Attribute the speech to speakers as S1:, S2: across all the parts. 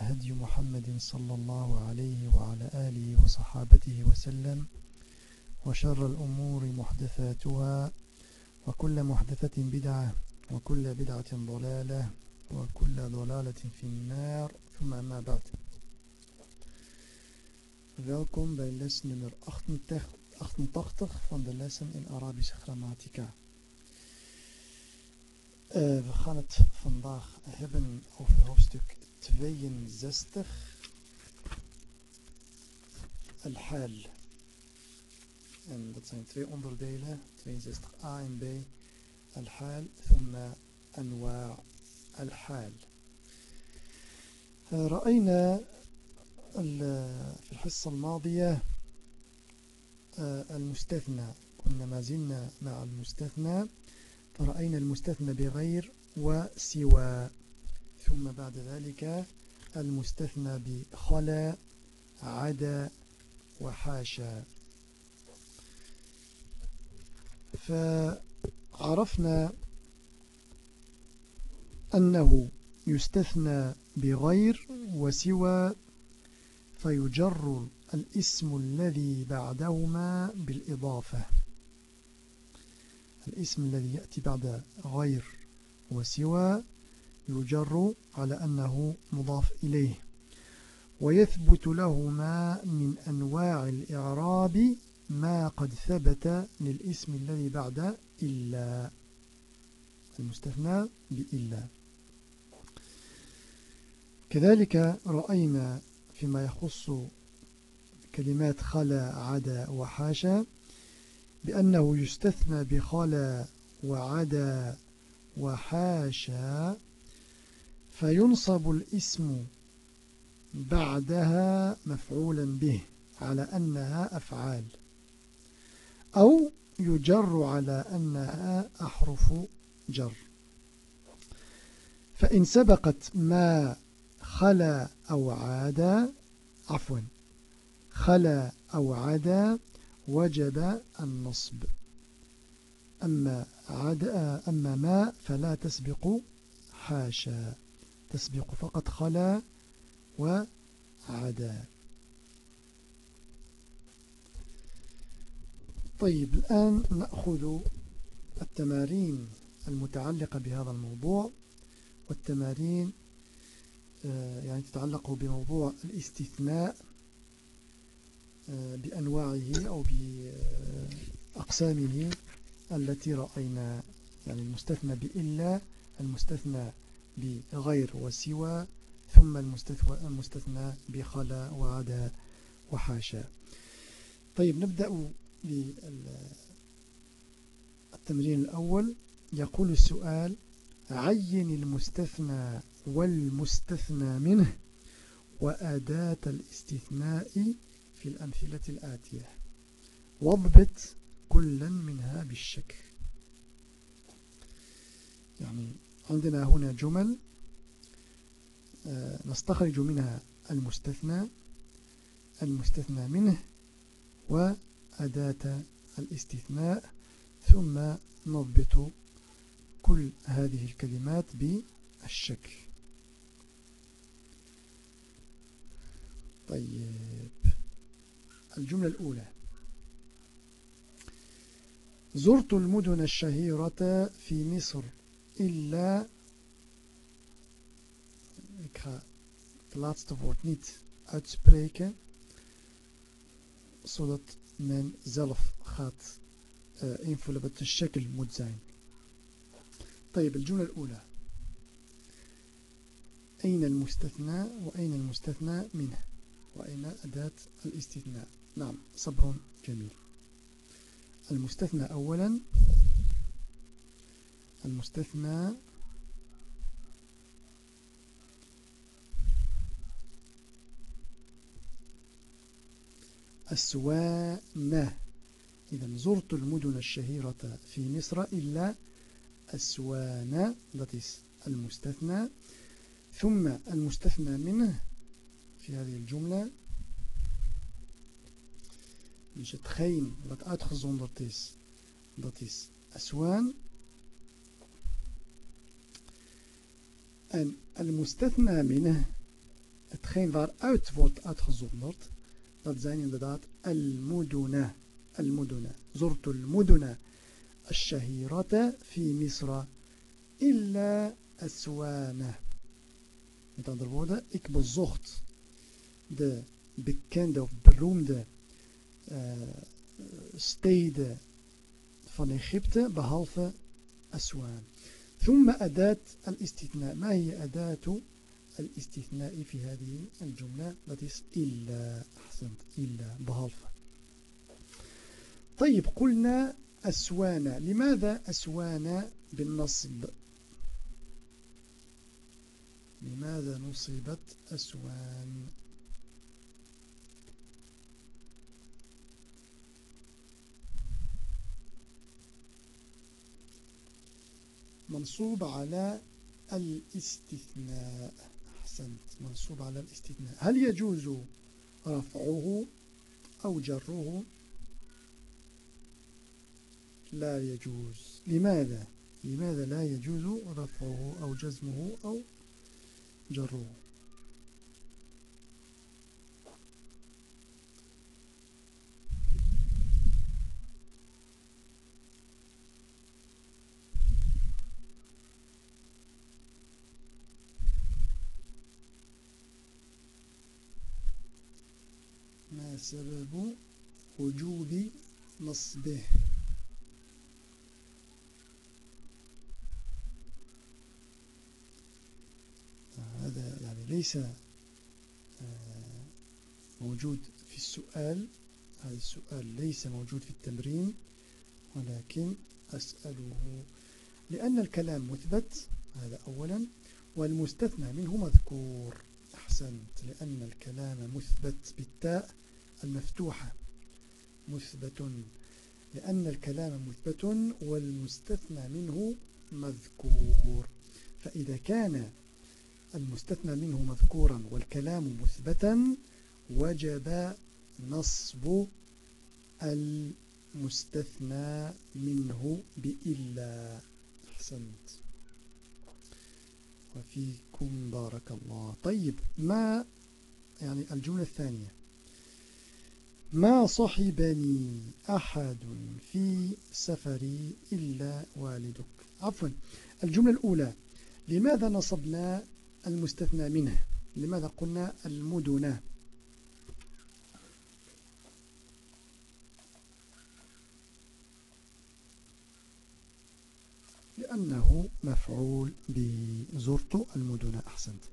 S1: هدي محمد صلى الله عليه وعلى آله وصحابته وسلم وشر الأمور محدثاتها وكل محدثة بدعة وكل بدعة ضلالة وكل ضلالة في النار ثم ما بعد Welkom bij les nummer 88 van de lessen in Arabische grammatica. Uh, we gaan het vandaag hebben over hoofdstuk 62 Al-Hal. En dat zijn twee onderdelen, 62a en b. Al-Hal, thumma anwa' al-Hal. رأينا في الحصة الماضية المستثنى كنا ما زلنا مع المستثنى فرأينا المستثنى بغير وسوى ثم بعد ذلك المستثنى بخلا عدا وحاشا. فعرفنا أنه يستثنى بغير وسوى فيجر الاسم الذي بعدهما بالإضافة. الاسم الذي يأتي بعد غير وسوى يجر على أنه مضاف إليه. ويثبت لهما من أنواع الإعراب ما قد ثبت للاسم الذي بعد إلا. المستثنى بإلا. كذلك رأينا فيما يخص كلمات خلا عدا وحاشا بأنه يستثنى بخلا وعدا وحاشا فينصب الاسم بعدها مفعولا به على أنها أفعال أو يجر على أنها أحرف جر. فإن سبقت ما خلا أو عاد عفوا خلا أو عدا وجب النصب. أما, عد أما ما فلا تسبق حاشا. تسبق فقط خلا وعدا طيب الآن نأخذ التمارين المتعلقة بهذا الموضوع. والتمارين يعني تتعلق بموضوع الاستثناء بأنواعه أو بأقسامه التي رأينا يعني المستثنى بإلا المستثنى بغير وسوى ثم المستثنى بخلا وعدا وحاشا. طيب نبدأ بالتمرين الأول. يقول السؤال عين المستثنى والمستثنى منه وأداة الاستثناء في الأمثلة الآتية. واضبط كلا منها بالشكل يعني عندنا هنا جمل نستخرج منها المستثنى المستثنى منه وأداة الاستثناء ثم نضبط كل هذه الكلمات بالشكل. طيب الجملة الأولى. زرت المدن الشهيرة في مصر. إلا ik ga het laatste woord طيب الجملة الأولى. أين المستثنى وأين المستثنى منه؟ وأين أداة الاستثناء؟ نعم صبر جميل. المستثنى أولا. المستثنى. أسوان إذا زرت المدن الشهيرة في مصر إلا أسوان that is المستثنى. ثم المستثنى منه في هذه الجملة. Dus hetgeen wat uitgezonderd is, dat aswan. En al-mustathna minah, hetgeen waaruit wordt uitgezonderd, dat zijn inderdaad al-muduna. Al-muduna. Zort al-muduna. الشهيرة في مصر إلا أسوانه Met andere woorden, ik bezocht de bekende of beroemde steden van Egypte behalve Aswan. ثم أداة الاستثناء. ما هي أداة الاستثناء في هذه الجملة؟ Is إلا أحسنت إلا بهالفة. طيب قلنا أسوان. لماذا أسوان بالنصب؟ لماذا نصبت أسوان؟ منصوب على الاستثناء. أحسنت. منصوب على الاستثناء. هل يجوز رفعه أو جره؟ لا يجوز. لماذا؟ لماذا لا يجوز رفعه أو جزمه أو جره؟ سبب وجوب نصبه. هذا يعني ليس آه، موجود في السؤال. هذا السؤال ليس موجود في التمرين ولكن أسأله لأن الكلام مثبت. هذا أولا والمستثنى منه مذكور. أحسنت لأن الكلام مثبت بالتاء. المفتوحة مثبت لأن الكلام مثبت والمستثنى منه مذكور. فإذا كان المستثنى منه مذكورا والكلام مثبتا وجب نصب المستثنى منه بإلا. أحسنت. وفيكم بارك الله. طيب ما يعني الجملة الثانية؟ ما صحبني أحد في سفري إلا والدك. عفوا. الجملة الأولى لماذا نصبنا المستثنى منه؟ لماذا قلنا المدنة لأنه مفعول بزرت المدنة أحسنت.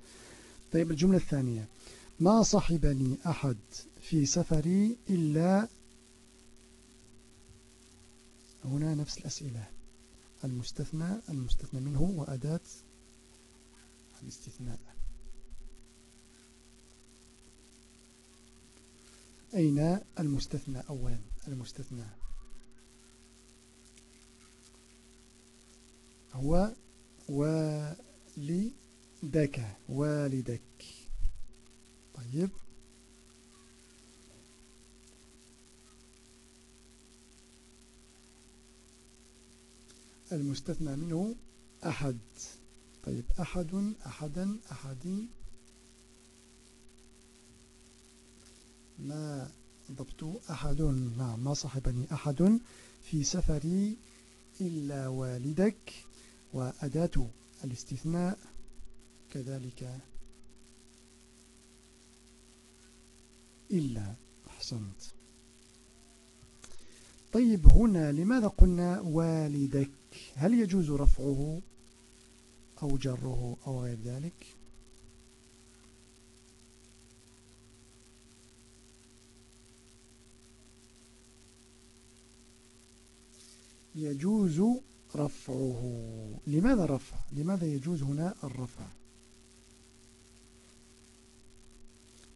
S1: طيب الجملة الثانية ما صحبني أحد في سفري إلا هنا نفس الأسئلة. المستثنى المستثنى منه وأداة الاستثناء. أين المستثنى أولا؟ المستثنى هو والدك والدك. طيب. المستثنى منه أحد. طيب أحد أحدا أحد ما ضبط أحد؟ نعم ما صاحبني أحد في سفري إلا والدك وأداة الاستثناء. كذلك. إلا أحسنت. طيب هنا لماذا قلنا والدك؟ هل يجوز رفعه أو جره أو غير ذلك؟ يجوز رفعه. لماذا رفع؟ لماذا يجوز هنا الرفع؟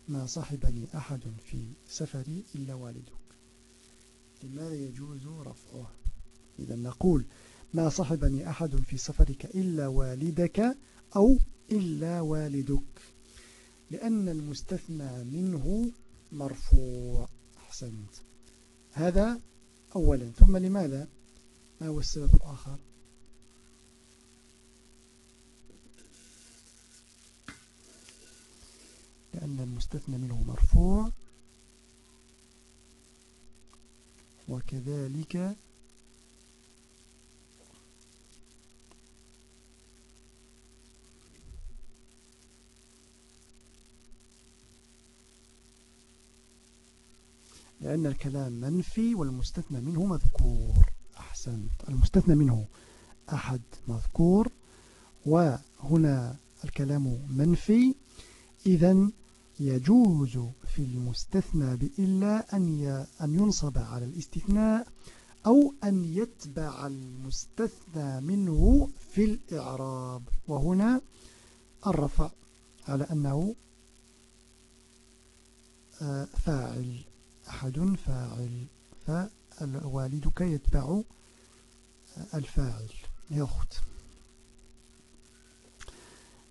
S1: ما صاحبني أحد في سفري إلا والدك. لماذا يجوز رفعه؟ إذا نقول ما صاحبني أحد في سفرك إلا والدك أو إلا والدك لأن المستثنى منه مرفوع. أحسنت. هذا أولا. ثم لماذا؟ ما هو السبب الآخر؟ لأن المستثنى منه مرفوع. وكذلك لأن الكلام منفي والمستثنى منه مذكور. أحسنت. المستثنى منه أحد مذكور وهنا الكلام منفي. إذا يجوز في المستثنى بإلا أن أن ينصب على الاستثناء أو أن يتبع المستثنى منه في الإعراب. وهنا الرفع على أنه آه، فاعل. أحد فاعل فالوالدك يتبع الفاعل heel goed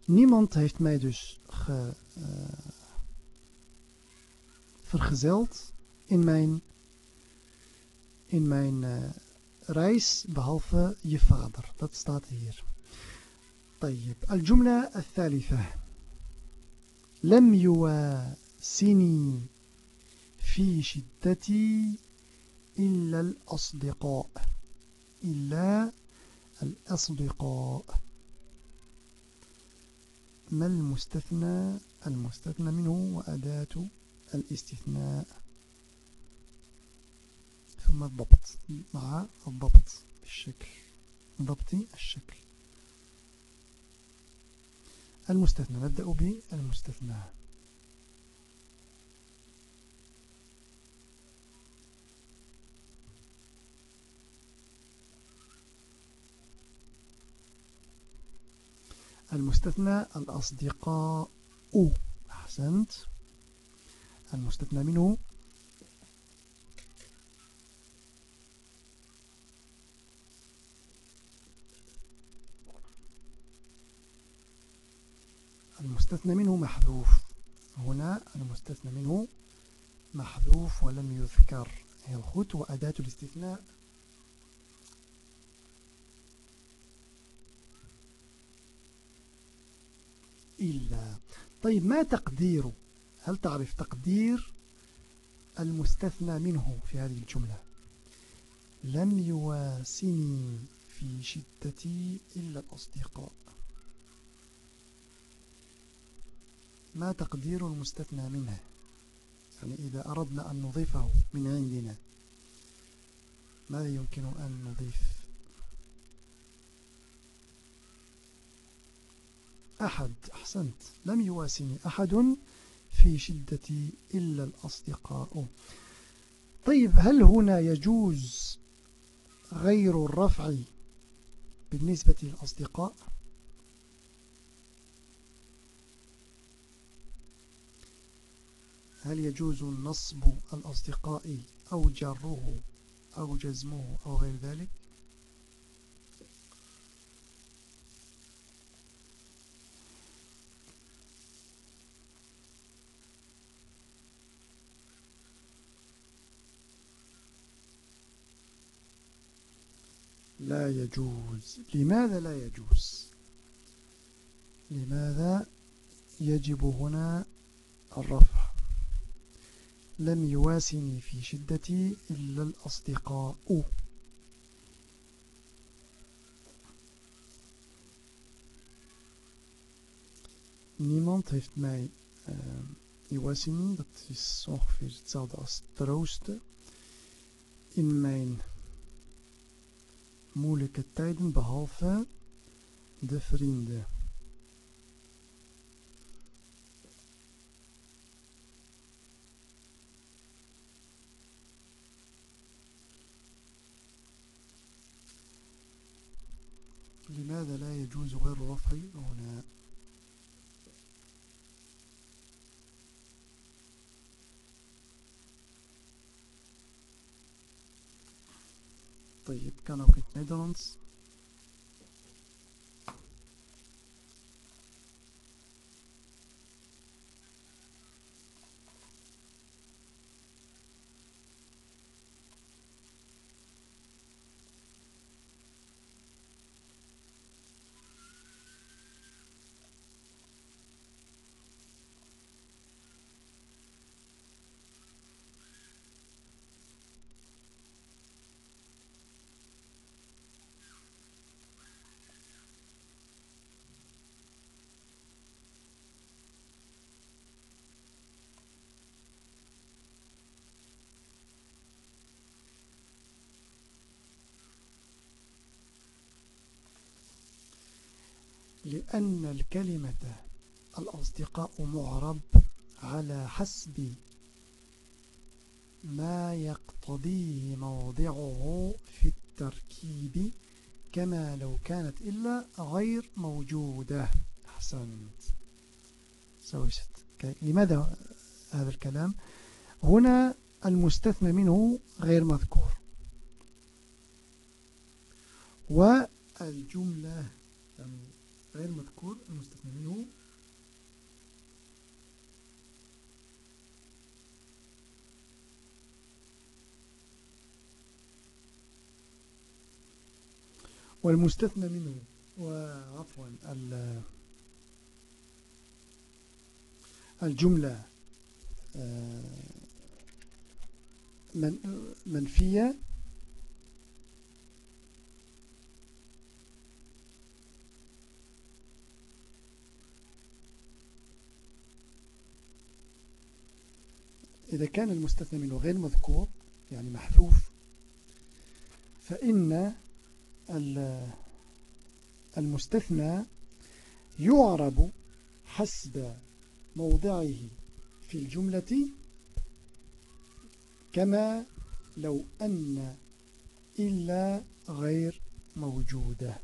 S1: niemand heeft mij dus ge, uh, vergezeld in mijn in mijn uh, reis behalve je vader dat staat hier طيب الجملة الثالثة لم يواسني في شدتي إلا الأصدقاء إلا الأصدقاء. ما المستثنى؟ المستثنى منه وأداة الاستثناء. ثم الضبط مع الضبط الشكل ضبط الشكل. المستثنى نبدأ بالمستثنى. المستثنى الأصدقاء. أحسنت. المستثنى منه المستثنى منه محذوف. هنا المستثنى منه محذوف ولم يذكر. heel goed وأداة الاستثناء. إلا. طيب ما تقدير؟ هل تعرف تقدير المستثنى منه في هذه الجملة؟ لم يواسني في شدتي إلا الأصدقاء. ما تقدير المستثنى منه؟ يعني إذا أردنا أن نضيفه من عندنا ماذا يمكن أن نضيف؟ أحد أحسنت. لم يواسني أحد في شدتي إلا الأصدقاء. طيب هل هنا يجوز غير الرفع بالنسبة للأصدقاء؟ هل يجوز نصب الأصدقاء أو جره أو جزمه أو غير ذلك؟ لا يجوز لماذا لا يجوز لماذا يجب هنا الرفع لم يواسني في شدتي إلا الأصدقاء Niemand heeft mij uh, Iwasini, dat is ongeveer hetzelfde als troosten, in mijn moeilijke tijden behalve de vrienden. لماذا لا يجوز غير رفع هنا je kan ook in het Nederlands. لأن الكلمة الأصدقاء معرب على حسب ما يقتضيه موضعه في التركيب كما لو كانت إلا غير موجودة. أحسنت. سويست لماذا هذا الكلام؟ هنا المستثنى منه غير مذكور. والجملة غير مذكور المستثنى منه والمستثنى منه. وعفوا الجملة آه، منفية. إذا كان المستثنى منه غير مذكور يعني محذوف فإن المستثنى يعرب حسب موضعه في الجملة كما لو أن إلا غير موجودة.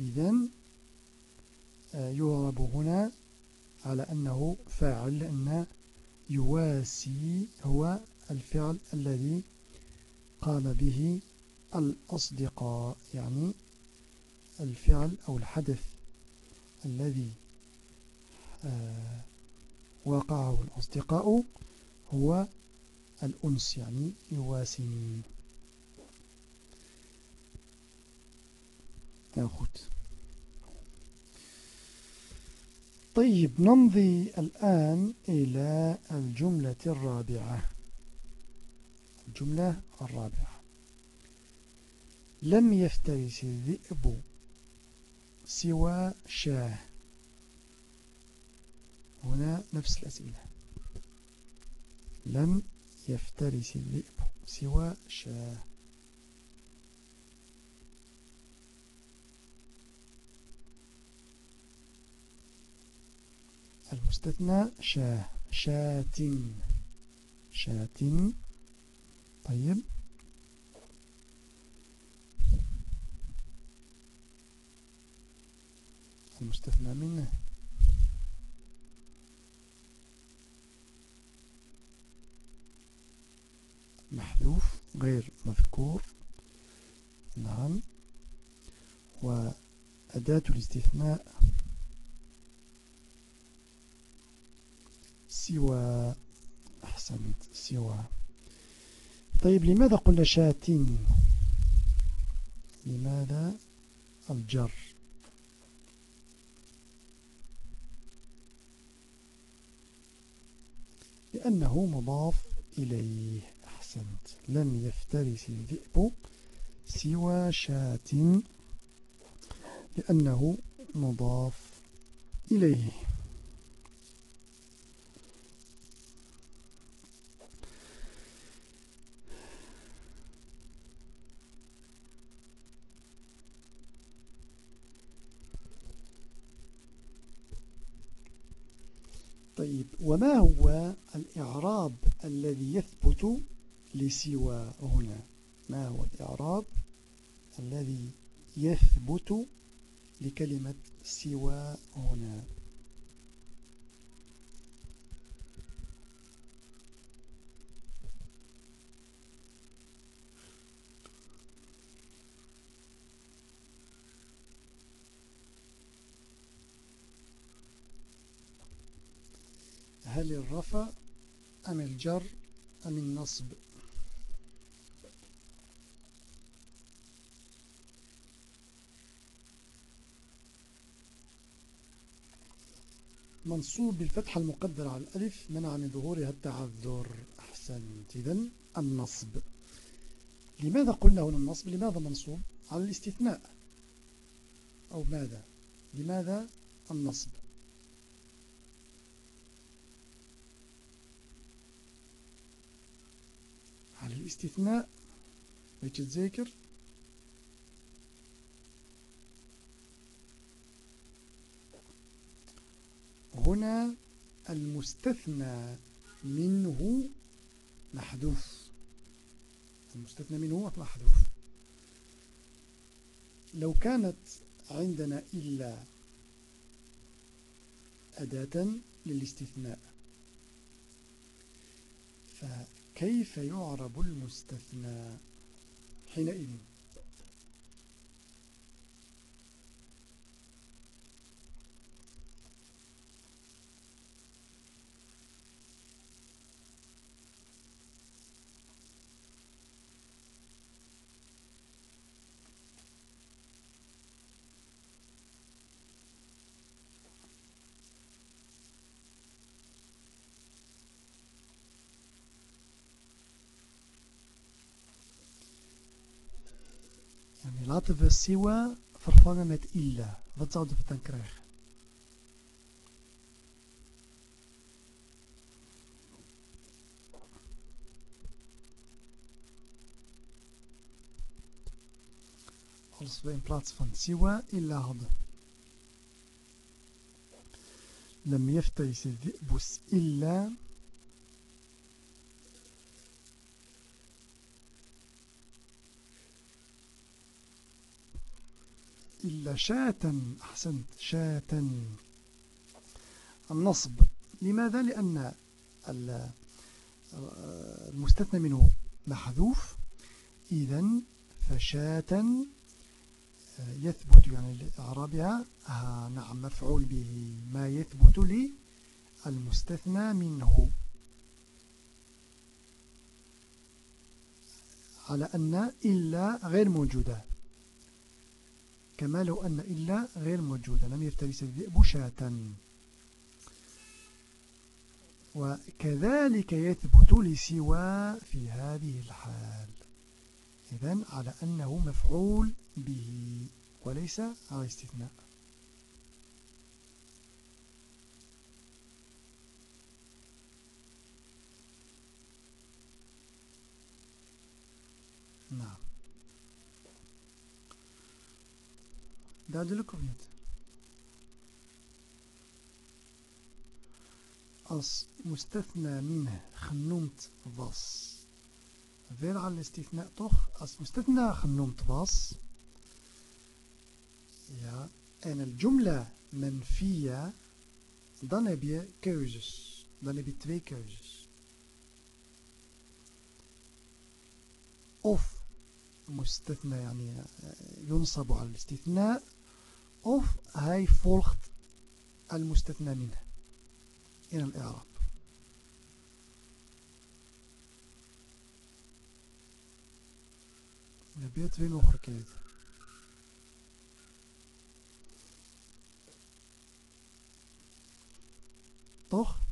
S1: إذن آه، يعرب هنا على أنه فاعل لأن يواسي هو الفعل الذي قام به الأصدقاء يعني الفعل أو الحدث الذي آه، وقعه الأصدقاء هو الأنس يعني يواسي. heel goed طيب نمضي الآن إلى الجملة الرابعة. الجملة الرابعة. لم يفترس الذئب سوى شاه. هنا نفس الأسئلة. لم يفترس الذئب سوى شاه. المستثنى شاه شات شات طيب. المستثنى منه. محذوف غير مذكور. نعم. وأداة الاستثناء سوى أحسنت سوى. طيب لماذا قلنا شاتين؟ لماذا الجر؟ لأنه مضاف إليه. أحسنت. لم يفترس الذئب سوى شات لأنه مضاف إليه طيب وما هو الإعراب الذي يثبت لسوى هنا؟ ما هو الإعراب الذي يثبت لكلمة سوى هنا؟ هل الرفع أم الجر أم النصب؟ منصوب بالفتحة المقدرة على الألف منع من ظهورها التعذر. أحسنت. إذن النصب. لماذا قلنا هنا النصب؟ لماذا منصوب؟ على الاستثناء. أو ماذا؟ لماذا النصب على الاستثناء weet je هنا المستثنى منه محذوف. المستثنى منه محذوف. لو كانت عندنا إلا أداة للاستثناء فكيف يعرب المستثنى حينئذ؟ Laten we siwa vervangen met illa. Wat zouden we dan krijgen? Als we in plaats van siwa illa hadden. لم يفترس الذئب إلا إلا شاة أحسنت شاة. النصب لماذا؟ لأن المستثنى منه محذوف. إذا فشاة يثبت يعني لإعرابها آه نعم مفعول به ما يثبت للمستثنى منه. على أن إلا غير موجودة. كما لو أن إلا غير موجودة لم يفترس الذئب شاة وكذلك يثبت لسوى في هذه الحال. إذن على أنه مفعول به وليس على استثناء. نعم. Duidelijk? Als mustathna minه genoemd was. Weer al istithna toch? Als mustathna genoemd was. Ja. En el jumla manfiya. Dan heb je keuzes. Dan heb je twee keuzes. Of مستثنى يعني ينصب على الاستثناء of hij volgt al-mustathna minh in al-i'rab. Je hebt twee mogelijkheden. Toch?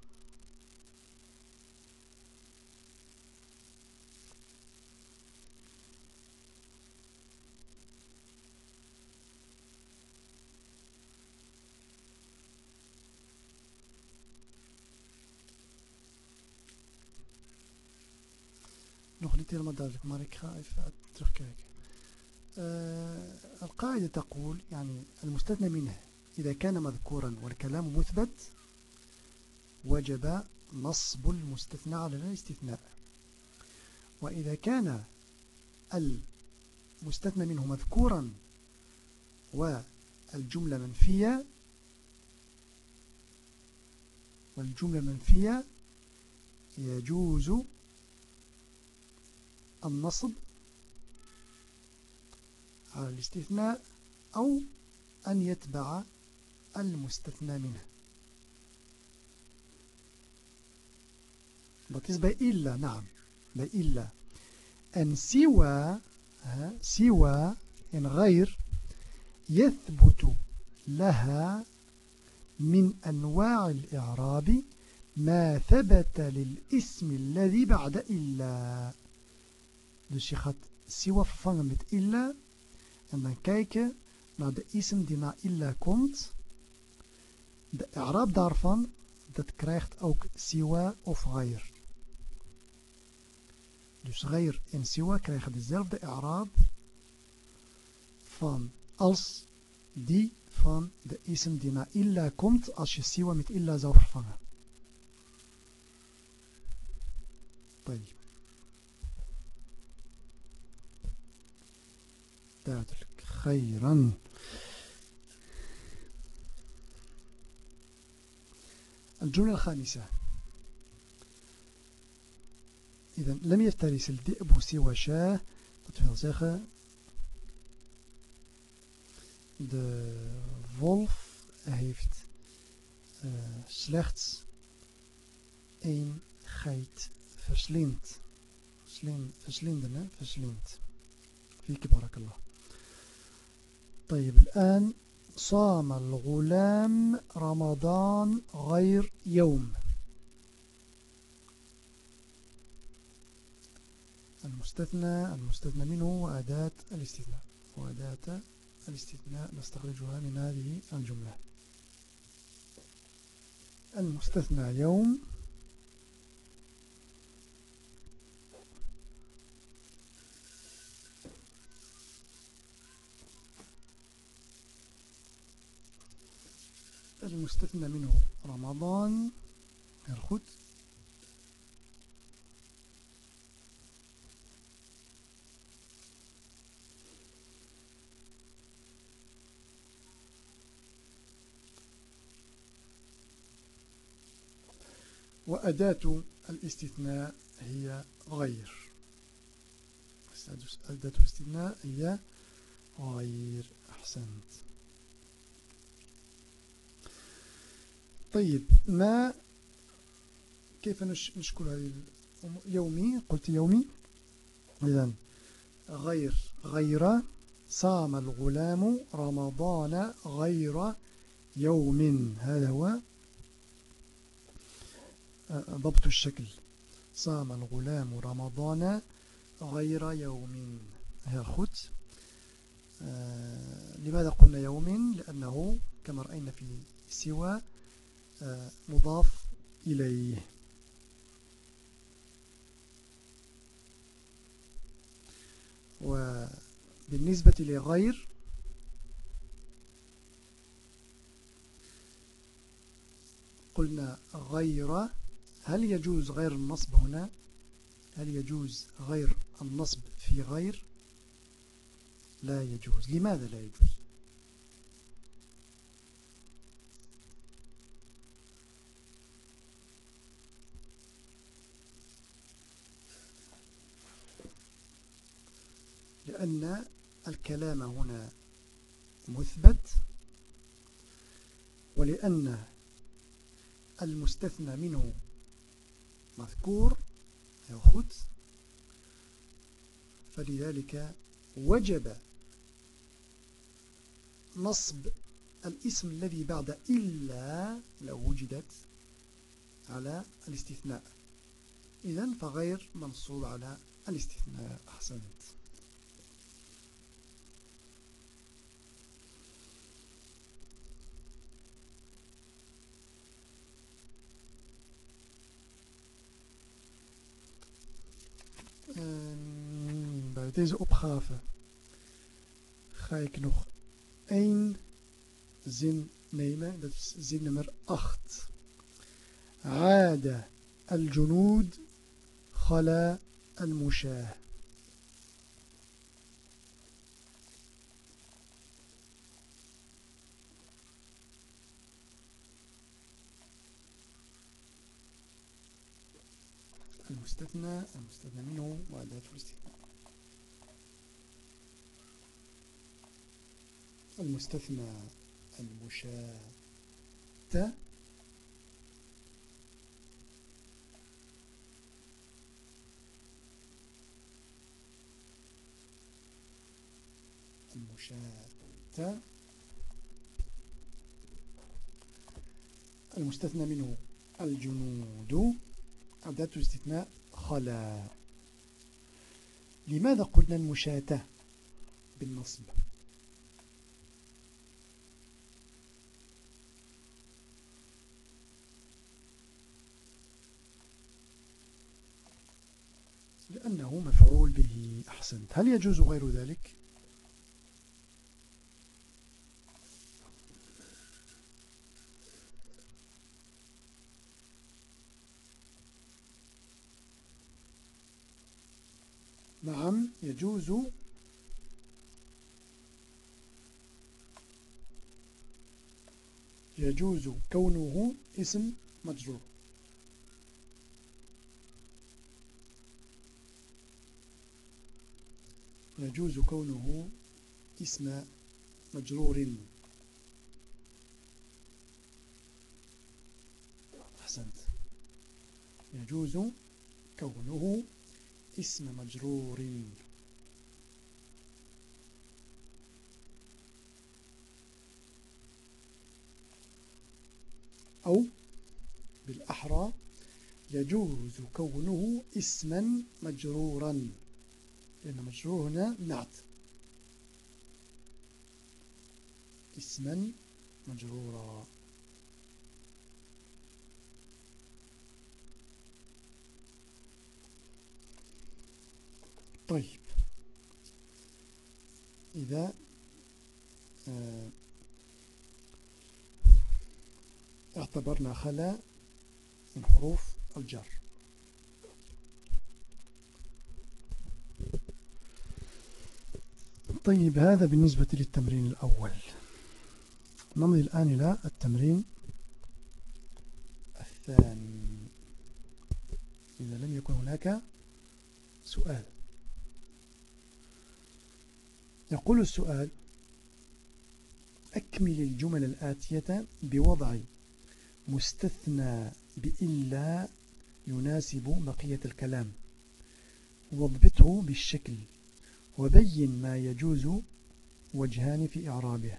S1: Duidelijk maar ik ga even terugkijken القاعدة تقول يعني المستثنى منه إذا كان مذكورا والكلام مثبت وجب نصب المستثنى على الاستثناء. وإذا كان المستثنى منه مذكورا والجملة منفية والجملة منفية يجوز النصب على الاستثناء أو أن يتبع المستثنى منه Dat bij illa, naam. Bij illa. En siwa, siwa in غير يثبت لها من أنواع الإعراب ما ثبت للاسم الذي بعد إلا dus je gaat siwa vervangen met illa en dan kijken naar de ism die na illa komt de i'raab daarvan dat krijgt ook siwa of ghair dus ghair en siwa krijgen dezelfde i'raab van als die van de ism die na illa komt als je siwa met illa zou vervangen. طيب duidelijk خيرا الجملة الخامسة إذا لم يفترس الذئب سوى شاه dat wil zeggen de wolf heeft uh, slechts één geit verslind. Verslind, verslinden, hè? Verslind. فيك بارك الله طيب الآن صام الغلام رمضان غير يوم. المستثنى المستثنى منه وأداة الاستثناء وأداة الاستثناء نستخرجها من هذه الجملة. المستثنى يوم المستثنى منه رمضان heel وأداة الاستثناء هي غير. أداة الاستثناء هي غير. أحسنت. طيب ما كيف نشكل هذه يومي؟ قلت يومي. إذا غير غير صام الغلام رمضان غير يوم. هذا هو ضبط الشكل. صام الغلام رمضان غير يوم. heel goed لماذا قلنا يوم؟ لأنه كما رأينا في سوى مضاف إليه. وبالنسبة لغير قلنا غير. هل يجوز غير النصب هنا؟ هل يجوز غير النصب في غير؟ لا يجوز. لماذا لا يجوز؟ لأن الكلام هنا مثبت ولأن المستثنى منه مذكور heel فلذلك وجب نصب الاسم الذي بعد إلا لو وجدت على الاستثناء. إذن فغير منصوب على الاستثناء. أحسنت. Bij deze opgave ga ik nog één zin nemen. Dat is zin nummer 8. عاد الجنود خلا المشاه المستثنى المستثنى منه وأداة الاستثناء. المستثنى المشاة المشاة المستثنى منه الجنود. أداة استثناء خلا. لماذا قلنا المشاة بالنصب؟ لأنه مفعول به أحسنت. هل يجوز غير ذلك؟ نعم يجوز. يجوز كونه اسم مجرور. يجوز كونه اسم مجرور. أحسنت. يجوز كونه اسم مجرور. أو بالأحرى يجوز كونه اسما مجرورا لأن مجرور هنا نعت اسما مجرورا. طيب. إذا آه، اعتبرنا خلا من حروف الجر. طيب هذا بالنسبة للتمرين الأول. نمضي الآن إلى التمرين الثاني. إذا لم يكن هناك سؤال. يقول السؤال أكمل الجمل الآتية بوضع مستثنى بإلا يناسب بقية الكلام. واضبطه بالشكل وبين ما يجوز وجهان في إعرابه.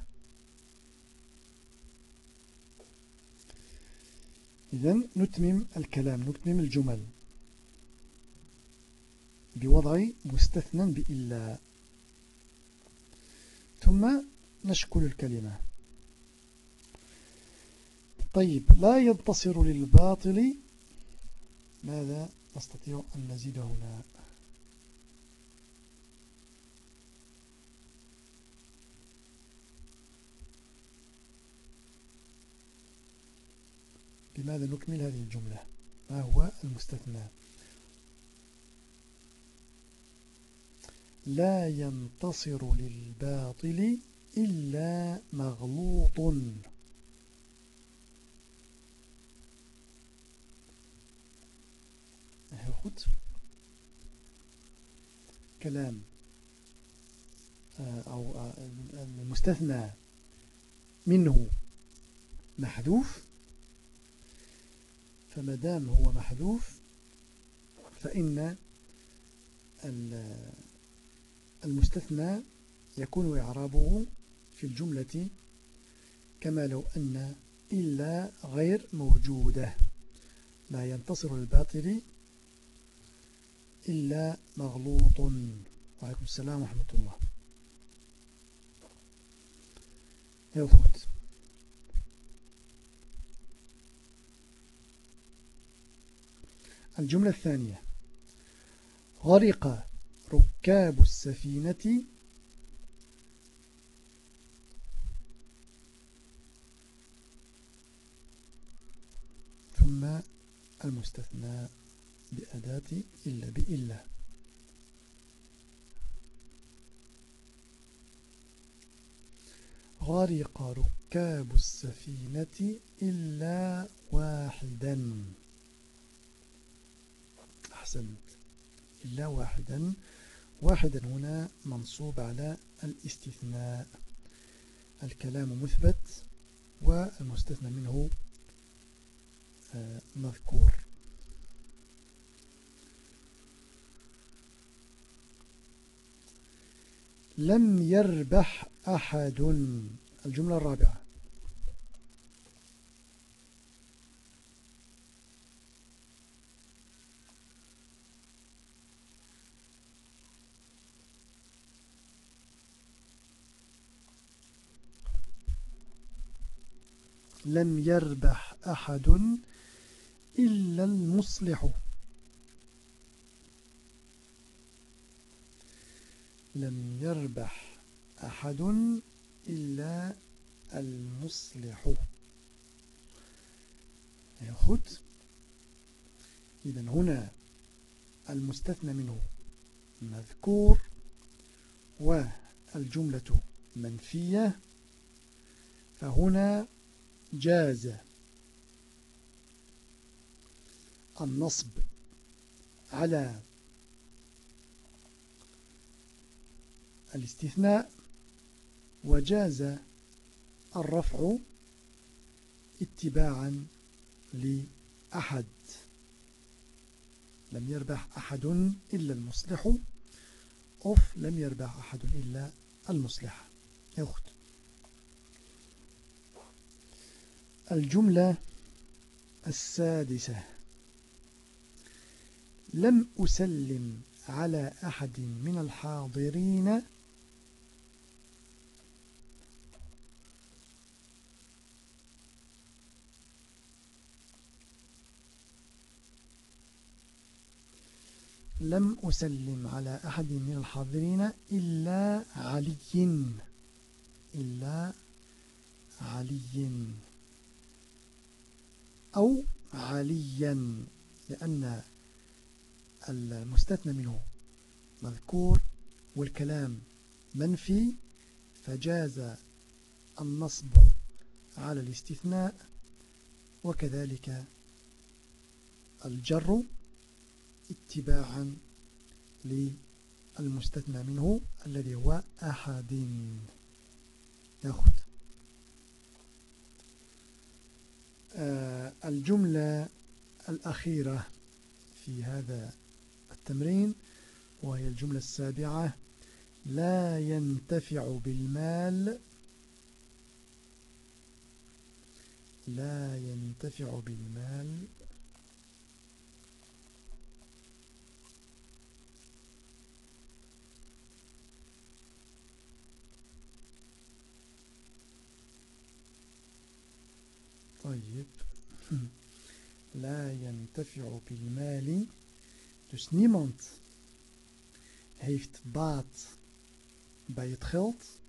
S1: إذن نتمم الكلام نتمم الجمل. بوضع مستثنى بإلا. ثم نشكل الكلمة. طيب لا ينتصر للباطل ماذا نستطيع أن نزيد هنا؟ لماذا نكمل هذه الجملة؟ ما هو المستثنى؟ لا ينتصر للباطل إلا مغلوط. heel كلام أو المستثنى منه محذوف. فما دام هو محذوف فإن المستثنى يكون إعرابه في الجملة كما لو أن إلا غير موجودة. لا ينتصر الباطل إلا مغلوط. وعليكم السلام ورحمة الله. heel goed الجملة الثانية. غرق ركاب السفينة. ثم المستثنى بأداة إلا بإلا. غرق ركاب السفينة إلا واحدا. أحسنت. إلا واحدا. واحدا هنا منصوب على الاستثناء. الكلام مثبت والمستثنى منه آه، مذكور. لم يربح أحد. الجملة الرابعة. لم يربح أحد إلا المصلح. لم يربح أحد إلا المصلح. heel إذا هنا المستثنى منه مذكور والجملة منفية فهنا جاز. النصب على الاستثناء وجاز الرفع اتباعا لأحد. لم يربح أحد إلا المصلح. of لم يربح أحد إلا المصلح. heel goed الجملة السادسة. لم أسلم على أحد من الحاضرين. لم أسلم على أحد من الحاضرين إلا علي. إلا علي. أو عليا لأن المستثنى منه مذكور والكلام منفي فجاز النصب على الاستثناء وكذلك الجر اتباعا للمستثنى منه الذي هو أحد. يأخذ آه الجملة الأخيرة في هذا التمرين وهي الجملة السابعة لا ينتفع بالمال. لا ينتفع بالمال. ينتفع بالمال dus niemand heeft baat bij het geld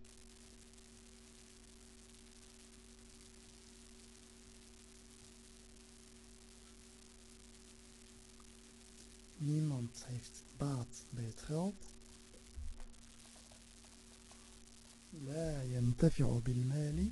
S1: niemand heeft baat bij het geld لا ينتفع بالمال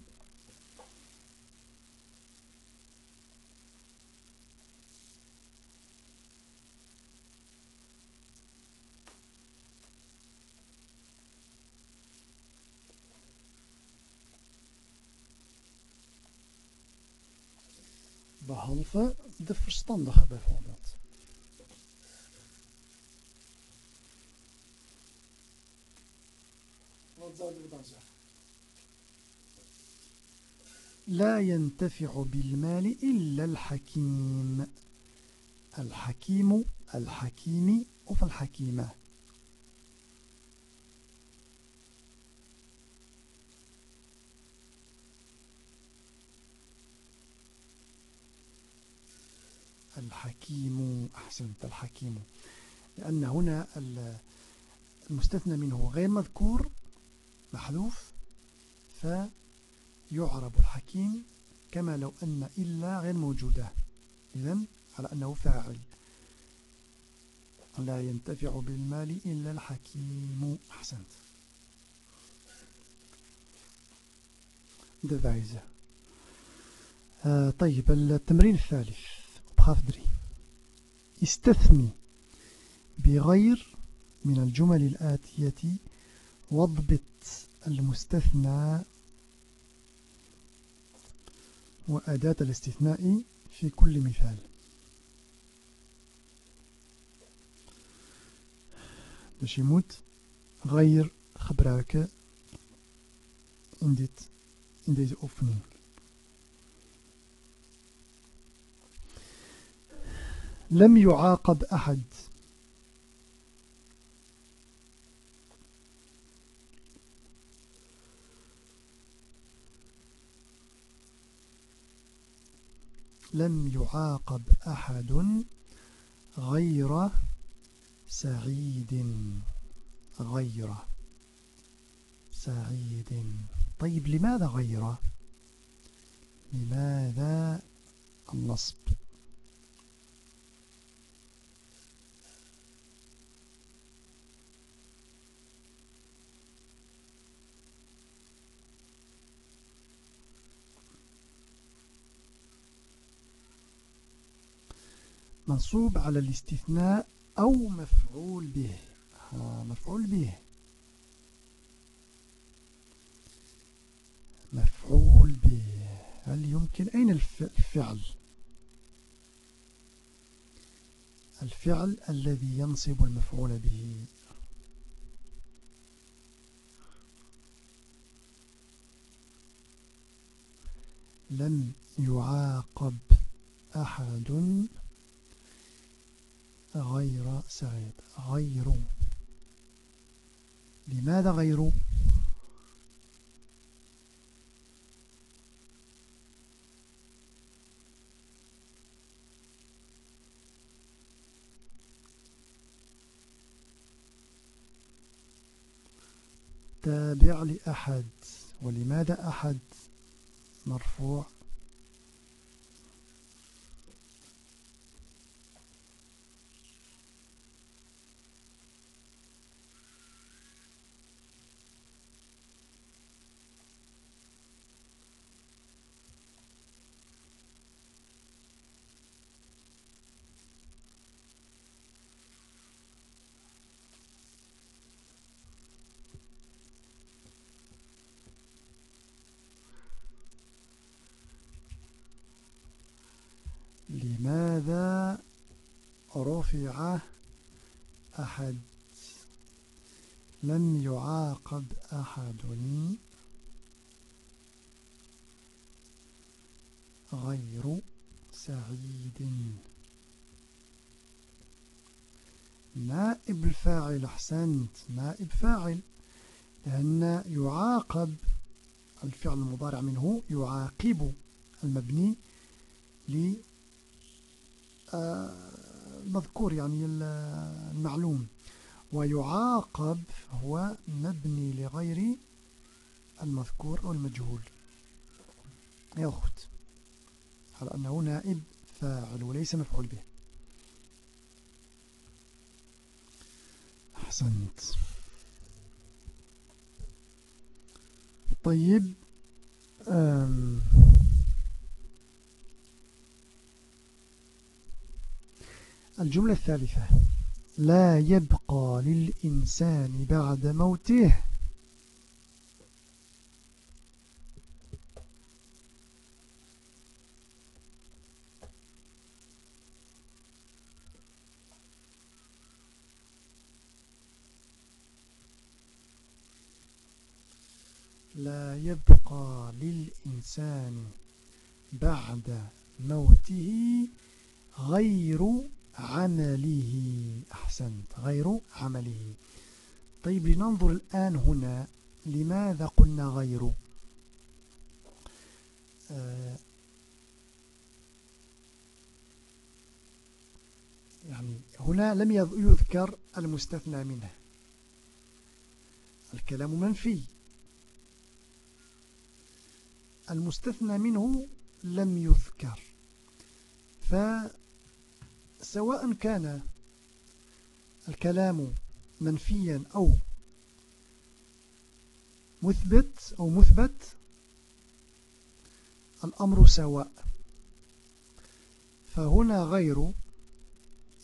S1: Behalve de verstandige bijvoorbeeld. Wat zouden we dan zeggen? لا ينتفع بالمال إلا الحكيم الحكيم الحكيم of الحكيمة الحكيم أحسنت الحكيم. لأن هنا المستثنى منه غير مذكور محذوف فيعرب الحكيم كما لو أن إلا غير موجودة. إذن على أنه فاعل. لا ينتفع بالمال إلا الحكيم. أحسنت. Wijze. Uh, طيب التمرين الثالث. 3 استثني بغير من الجمل الآتية واضبط المستثنى وأداة الاستثناء في كل مثال. Dus je moet غير gebruiken in, dit, in deze oefening. لم يعاقب أحد. لم يعاقب أحد غير سعيد. غير سعيد. طيب لماذا غير؟ لماذا النصب؟ منصوب على الاستثناء أو مفعول به. مفعول به. مفعول به. هل يمكن؟ أين الفعل؟ الفعل الذي ينصب المفعول به. لم يعاقب أحد. غير سعيد. غير. لماذا غير؟ تابع لأحد. ولماذا أحد؟ مرفوع لماذا رفع أحد لم يعاقب أحد غير سعيد نائب الفاعل أحسنت نائب فاعل لأن يعاقب الفعل المضارع منه يعاقب المبني للفعل المذكور يعني المعلوم ويعاقب هو مبني لغير المذكور أو المجهول. goed على أنه نائب فاعل وليس مفعول به. أحسنت. طيب أم الجملة الثالثة لا يبقى للإنسان بعد موته لا يبقى للإنسان بعد موته غير عمله. أحسنت غير عمله. طيب لننظر الآن هنا لماذا قلنا غير. آه يعني هنا لم يذكر المستثنى منه. الكلام منفي. المستثنى منه لم يذكر. فالكلام سواء كان الكلام منفيا أو مثبت أو مثبت الأمر سواء. فهنا غير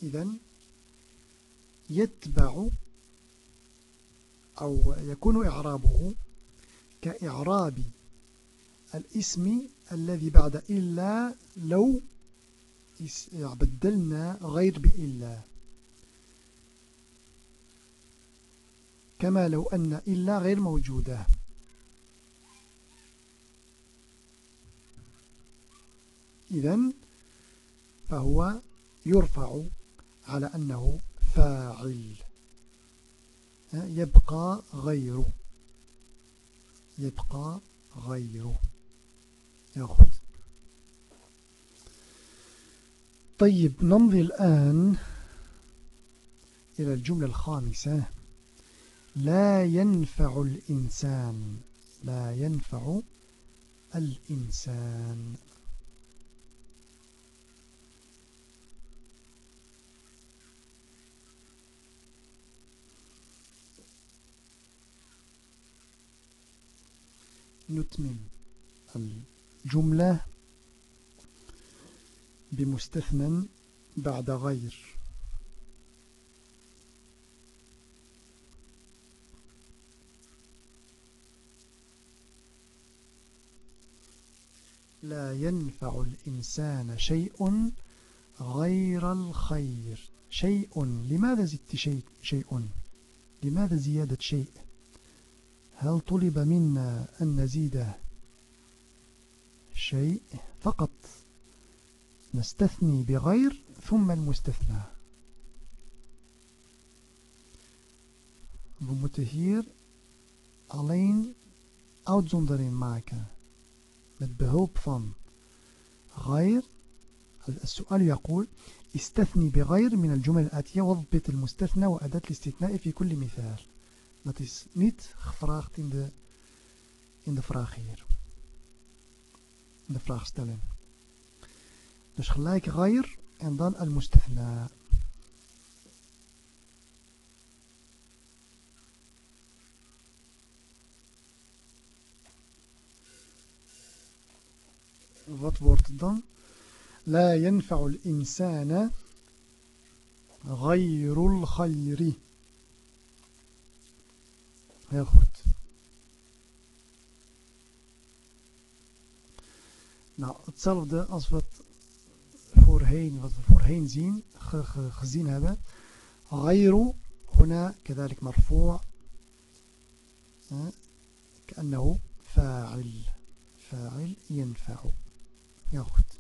S1: إذن يتبع أو يكون إعرابه كإعراب الاسم الذي بعد إلا لو يعني بدلنا غير بإلا. كما لو أن إلا غير موجودة. إذا فهو يرفع على أنه فاعل. يبقى غيره يبقى غيره ياخذ طيب نمضي الآن إلى الجملة الخامسة. لا ينفع الإنسان لا ينفع الإنسان. نتمم الجملة بمستثنى بعد غير. لا ينفع الإنسان شيء غير الخير. شيء لماذا زدت شيء؟ شيء لماذا زيادة شيء؟ هل طلب منا أن نزيد شيء فقط. نستثني بغير ثم المستثنى. We moeten hier alleen uitzondering maken met behulp van غير. السؤال يقول استثني بغير من الجمل الآتية واضبط المستثنى وأداة الاستثناء في كل مثال. Dat is niet gevraagd in de, in de vraag hier. De vraagstelling. Dus gelijk غير en dan al-mustathna. Wat wordt dan? لا ينفع الإنسان غير الخير Heel goed. Nou, hetzelfde als wat voorheen, wat we voorheen zien, ge, ge, gezien hebben. غير هنا كذلك مرفوع كأنه فاعل فاعل ينفع. يا goed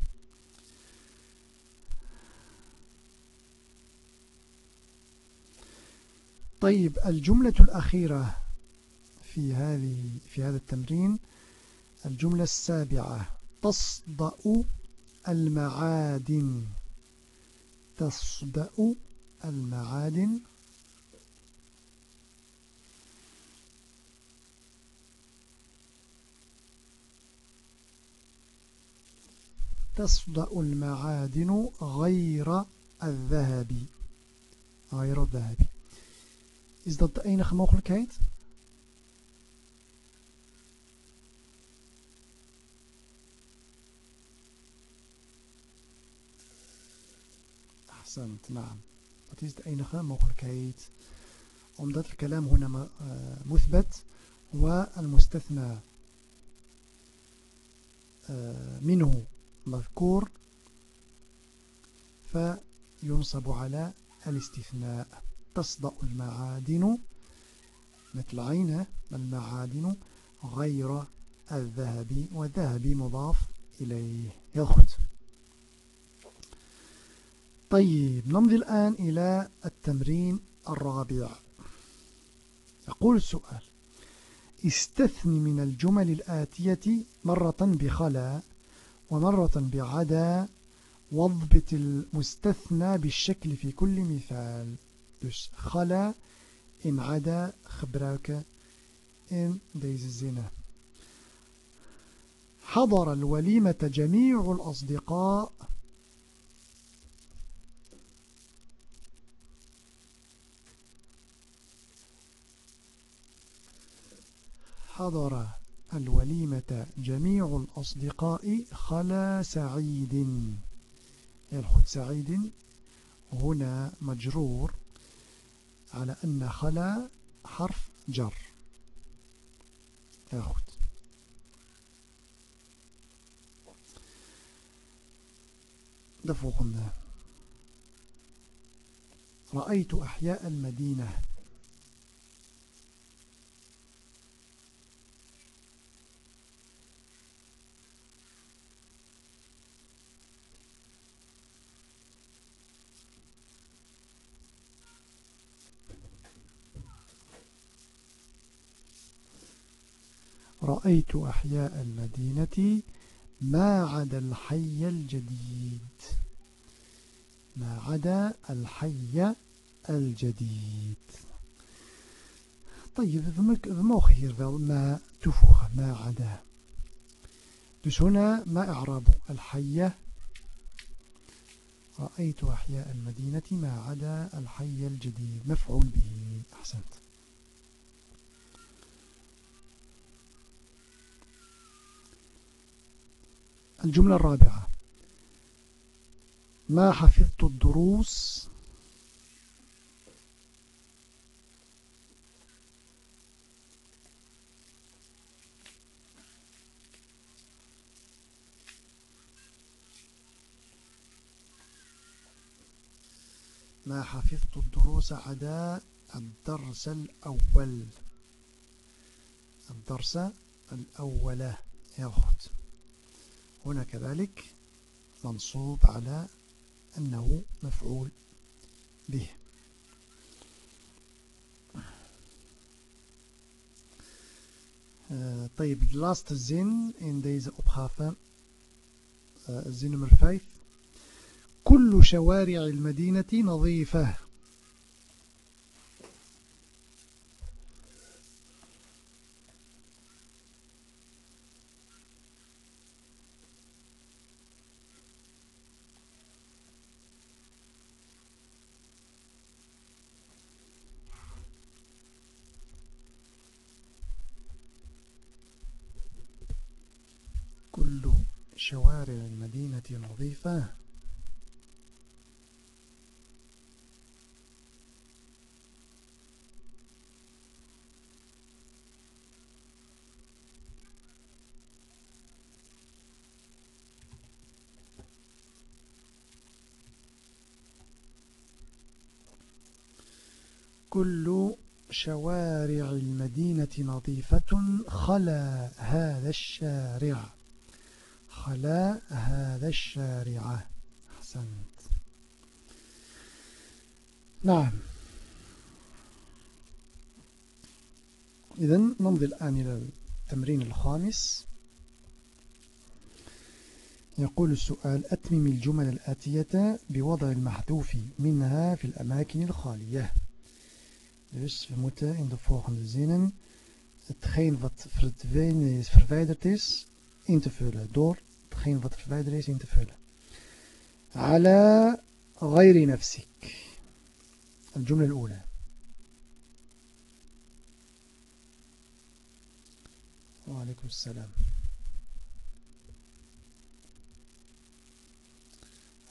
S1: طيب الجملة الأخيرة في هذه في هذا التمرين الجملة السابعة. تصدأ المعادن. تصدأ المعادن. تصدأ المعادن غير الذهب. غير الذهب. Is dat de enige mogelijkheid? أحسنت نعم. Dat is de enige mogelijkheid omdat الكلام هنا مثبت والمستثنى. منه مذكور فينصب على الاستثناء. تصدأ المعادن مثل عين المعادن غير الذهب والذهب مضاف إليه. ياخذ طيب نمضي الآن إلى التمرين الرابع يقول السؤال استثن من الجمل الآتية مرة بخلا ومرة بعدا واضبط المستثنى بالشكل في كل مثال Dus gala in ada gebruiken in deze zinnen. حضر الوليمة جميع الأصدقاء حضر الوليمة جميع الأصدقاء خلا سعيد. الخد سعيد هنا مجرور على أن خلا حرف جر. de volgende رأيت أحياء المدينة رأيت أحياء المدينة ما عدا الحي الجديد. ما عدا الحي الجديد. طيب we mogen hier ما toevoegen ما عدا. dus هنا ما إعراب الحي. رأيت أحياء المدينة ما عدا الحي الجديد. مفعول به أحسنت. الجملة الرابعة. ما حفظت الدروس؟ ما حفظت الدروس عدا الدرس الأول. الدرس الأول. يا goed هنا كذلك منصوب على أنه مفعول به. طيب de laatste zin in deze opgave zin nummer 5 كل شوارع المدينة نظيفة كل شوارع المدينة نظيفة كل شوارع المدينة نظيفة خلا هذا الشارع. خلا هذا الشارع. أحسنت. نعم. إذن نمضي الآن إلى التمرين الخامس. يقول السؤال أتمم الجمل الآتية بوضع المحذوف منها في الأماكن الخالية. Dus we moeten in de volgende zinnen hetgeen wat verdwenen is, verwijderd is, in te vullen. Door hetgeen wat verwijderd is, in te vullen. على غير نفسك الجملة الأولى وعليكم السلام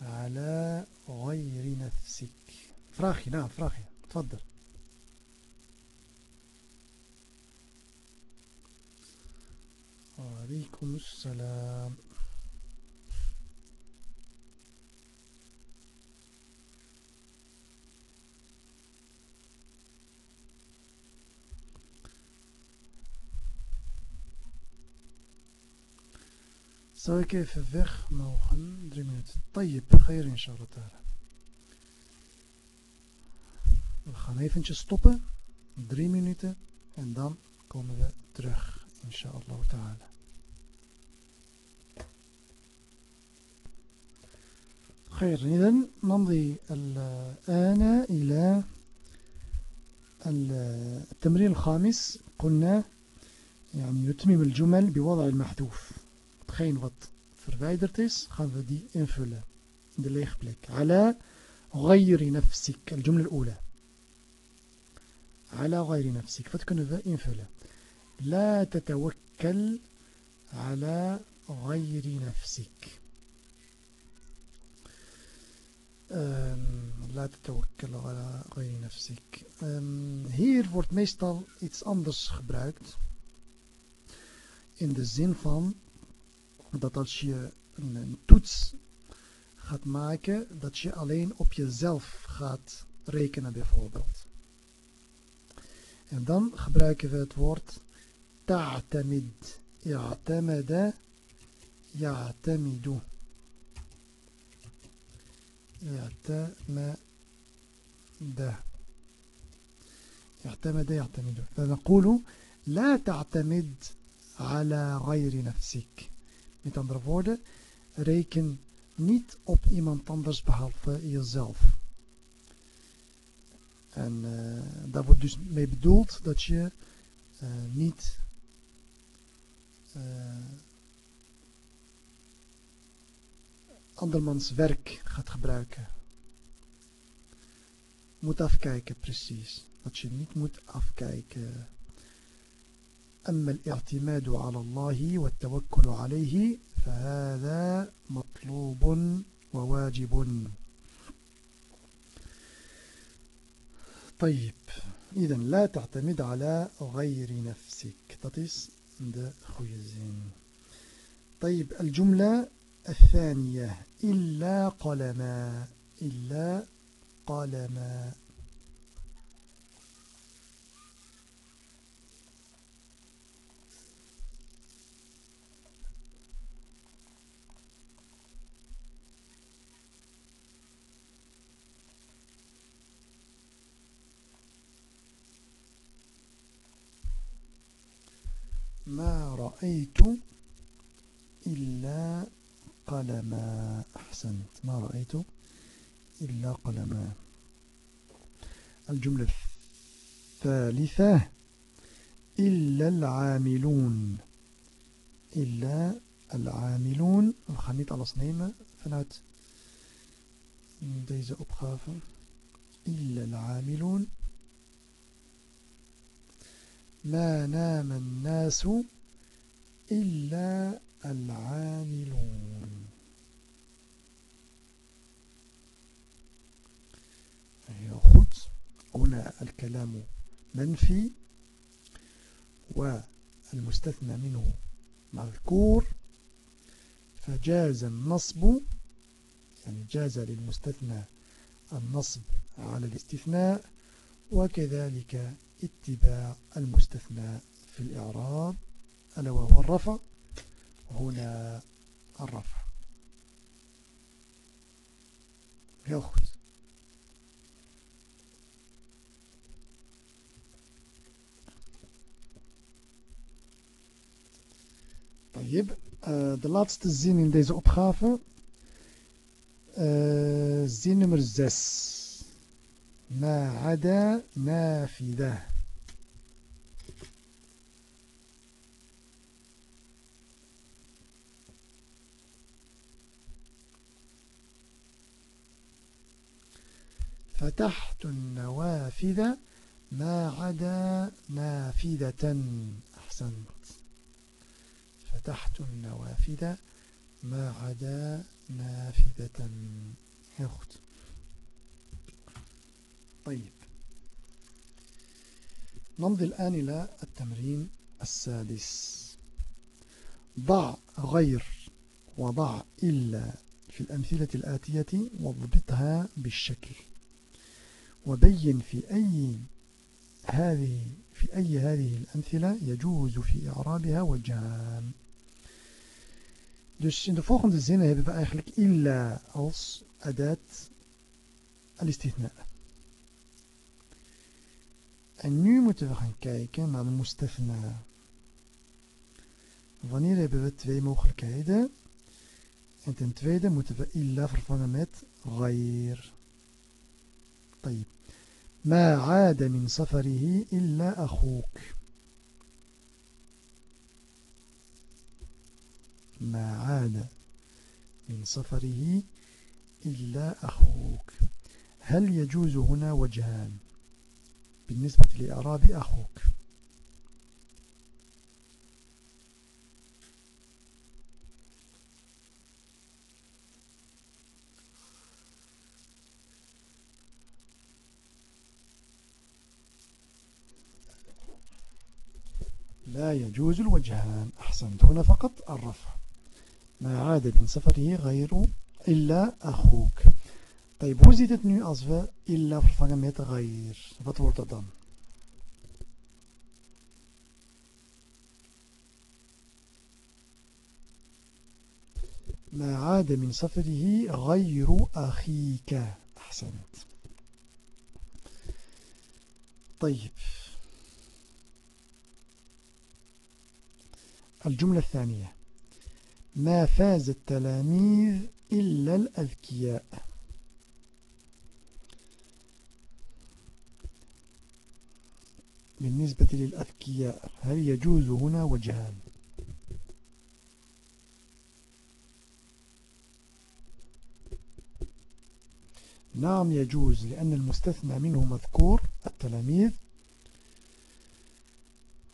S1: على غير نفسك فراخي نعم فراخي تفضل وعليكم السلام Zou ik even weg mogen? Drie minuten. Tayyip, خير إن شاء الله تعالى. We gaan eventjes stoppen. Drie minuten. En dan komen we terug. إن شاء الله تعالى. خير إذن نمضي الآن إلى التمرين الخامس. قلنا يعني يتمم الجمل بوضع المحذوف. hetgeen wat verwijderd is gaan we die invullen plek على غير نفسك. الجملة الأولى. على غير نفسك. wat kunnen we لا تتوكل على غير نفسك Um, laat tawakkal ala ghayri nafsik. Um, hier wordt meestal iets anders gebruikt. In de zin van dat als je een, een toets gaat maken, dat je alleen op jezelf gaat rekenen bijvoorbeeld. En dan gebruiken we het woord ta'tamid. Ya'tamada, ya'tamidu. اعتمد اعتمد يعتمد فنقول لا تعتمد ala ghayri nafsik. Met andere woorden, reken niet op iemand anders behalve jezelf. En uh, daar wordt dus mee bedoeld dat je uh, niet uh, andermans werk gaat gebruiken. Moet afkijken, precies. Dat je niet moet afkijken. أما الاعتماد على الله والتوكل عليه فهذا مطلوب وواجب طيب إذا لا تعتمد على غير نفسك dat is طيب الجملة الثانية إلا قلما إلا قلما. ما رأيت إلا قلما. أحسنت. ما رأيت إلا قلما. الجملة الثالثة إلا العاملون. إلا العاملون. we gaan niet alles nemen vanuit deze opgave إلا العاملون. ما نام الناس إلا العاملون. heel هنا الكلام منفي والمستثنى منه مذكور. فجاز النصب يعني جاز للمستثنى النصب على الاستثناء وكذلك اتباع المستثنى في الإعراب ألا وهو الرفع هنا الرفع. heel طيب de laatste zin in deze opgave zin nummer 6 ما عدا نافذة. فتحت النوافذ ما عدا نافذة. أحسنت. فتحت النوافذ ما عدا نافذة. heel goed طيب. نمضي الآن إلى التمرين السادس. ضع غير وضع إلا في الأمثلة الآتية واضبطها بالشكل. وبين في أي هذه في أي هذه الأمثلة يجوز في إعرابها وجهان. Dus in de volgende zinnen hebben we eigenlijk illa als adat al-istithna. En nu moeten we gaan kijken naar de mustafna. Wanneer hebben we twee mogelijkheden? En ten tweede moeten we illa vervangen met غير. طيب. ما عاد من سفره إلا أخوك. ما عاد من سفره إلا أخوك. هل يجوز هنا وجهان؟ بالنسبة لإعراب أخوك. لا يجوز الوجهان. أحسنت. هنا فقط الرفع. ما عاد من سفره غير إلا أخوك. طيب hoe zit het nu als we illa vervangen met ghair? Wat wordt dat dan? ما عاد من سفره غير أخيك. أحسنت. طيب. الجملة الثانية. ما فاز التلاميذ إلا الأذكياء. بالنسبة للأذكياء هل يجوز هنا وجهان؟ نعم يجوز لأن المستثنى منه مذكور التلاميذ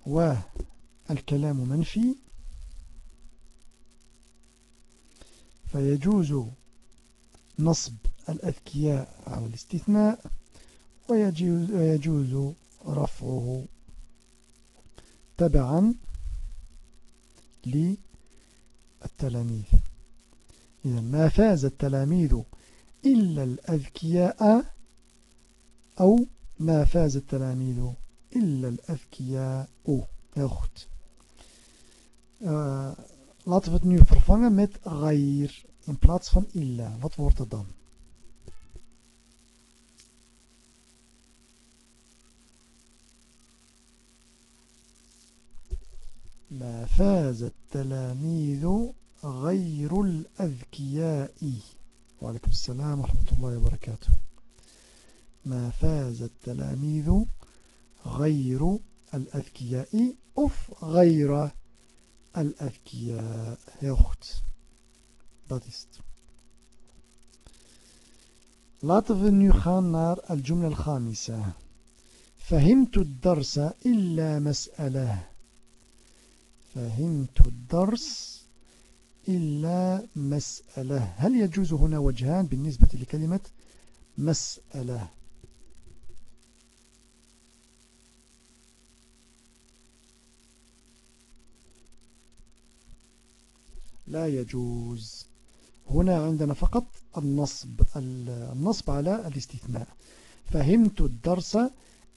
S1: والكلام منفي. فيجوز نصب الأذكياء على الاستثناء ويجوز, رفعه تبعا للتلاميذ. إذا ما فاز التلاميذ إلا الأذكياء أو ما فاز التلاميذ إلا الأذكياء. heel goed uh, laten we het nu vervangen met ghair in plaats van illa wat wordt het dan? ما فاز التلاميذ غير الأذكياء. وعليكم السلام ورحمة الله وبركاته. ما فاز التلاميذ غير الأذكياء. أف غير الأذكياء. heel goed dat is het laten we nu gaan naar الجملة الخامسة. فهمت الدرس إلا مسألة. فهمت الدرس إلا مسألة. هل يجوز هنا وجهان بالنسبة لكلمة مسألة؟ لا يجوز. هنا عندنا فقط النصب النصب على الاستثناء. فهمت الدرس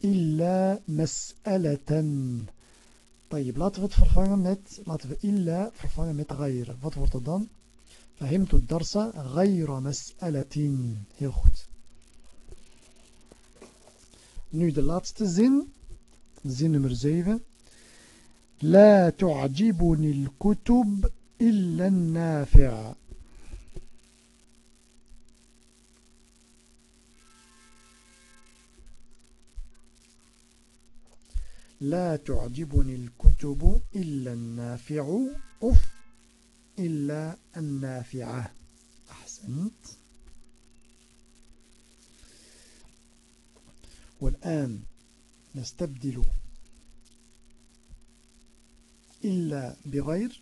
S1: إلا مسألة. طيب laten we het vervangen met laten we illa vervangen met غير wat wordt het dan فهمت الدرس غير مسألة heel goed nu de laatste zin zin nummer 7 لا تعجبني الكتب إلا النافع لا تعجبني الكتب إلا النافع. أف إلا النافعة. أحسنت. والآن نستبدل إلا بغير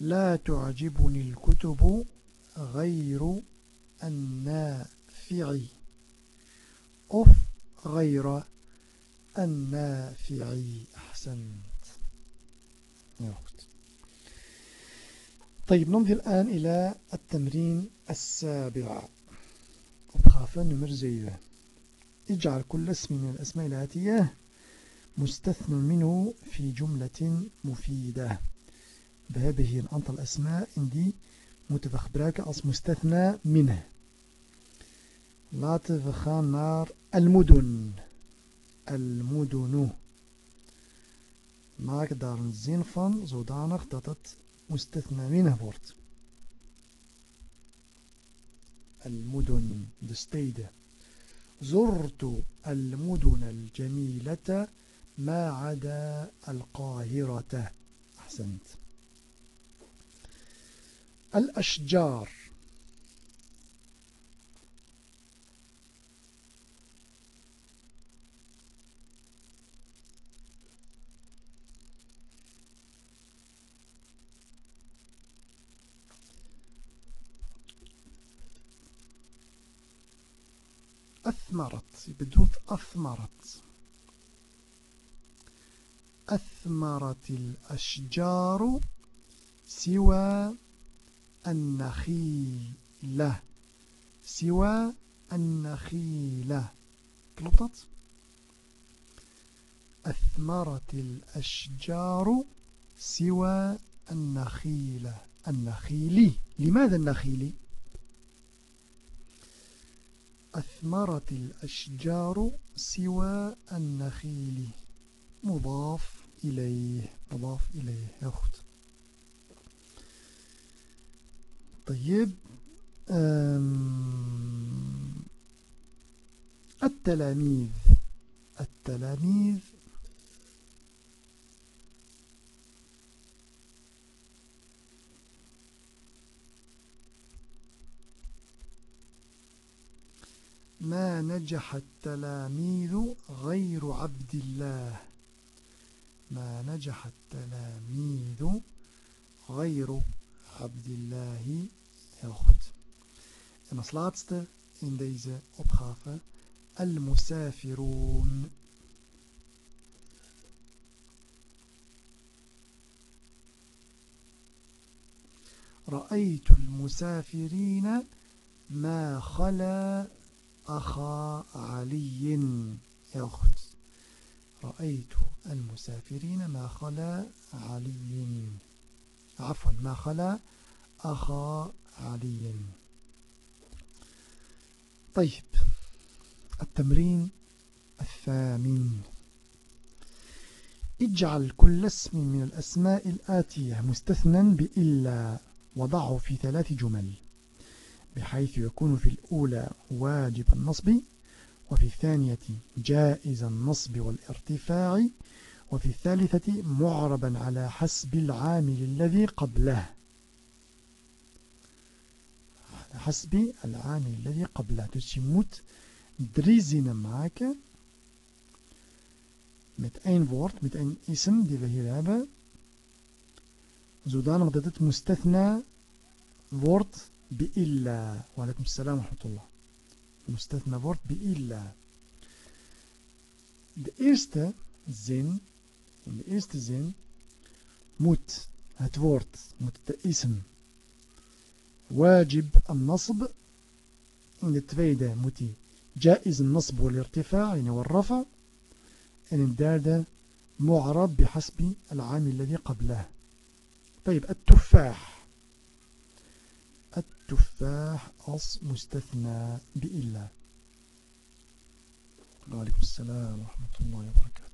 S1: لا تعجبني الكتب غير النافع أف غير النافع أحسنت. طيب نمضي الآن إلى التمرين السابع. opgave nummer 7 اجعل كل اسم من الأسماء الآتية مستثنى منه في جملة مفيدة. We hebben hier een aantal asma en die moeten we gebruiken als mustathna minne. Laten we gaan naar al-mudun. Al-mudunu. Maak daar een zin van zodanig dat het mustathna minne wordt. De steden. زرت المدن الجميلة ما عدا القاهرة أحسنت الأشجار. أثمرت بدون أثمرت. أثمرت الأشجار سوى النخيلة سوى النخيلة. klopt أثمرت الأشجار سوى النخيلة. النخيلي. لماذا النخيلي؟ أثمرت الأشجار سوى النخيل مضاف إليه. مضاف إليه. heel goed طيب التلاميذ. التلاميذ. ما نجح التلاميذ غير عبد الله. ما نجح التلاميذ غير عبد الله. Heel goed. En als laatste in deze opgave al-musafirun رأيت المسافرين ما خلا أخا علي goed. رأيت المسافرين ما خلا علي عفوا ما خلا أخا علي طيب التمرين الثامن. اجعل كل اسم من الأسماء الآتية مستثنى بإلا وضعه في ثلاث جمل بحيث يكون في الأولى واجب النصب وفي الثانية جائز النصب والارتفاع وفي الثالثة معربا على حسب العامل الذي قبله. حسب العامل الذي قبله dus je moet drie zinnen maken met één woord, met één ism die we hier hebben zodanig dat het mustathna wordt bi'illa wa alaikum salam wa rahmatullah mustathna wordt bi'illa de eerste zin in de eerste zin moet het woord, moet de ism In de tweede moet hij جائز النصب والارتفاع يعني والرفع. en in معرب بحسب العامل الذي قبله طيب التفاح. التفاح als مستثنى بإلا. وعليكم السلام ورحمة الله وبركاته.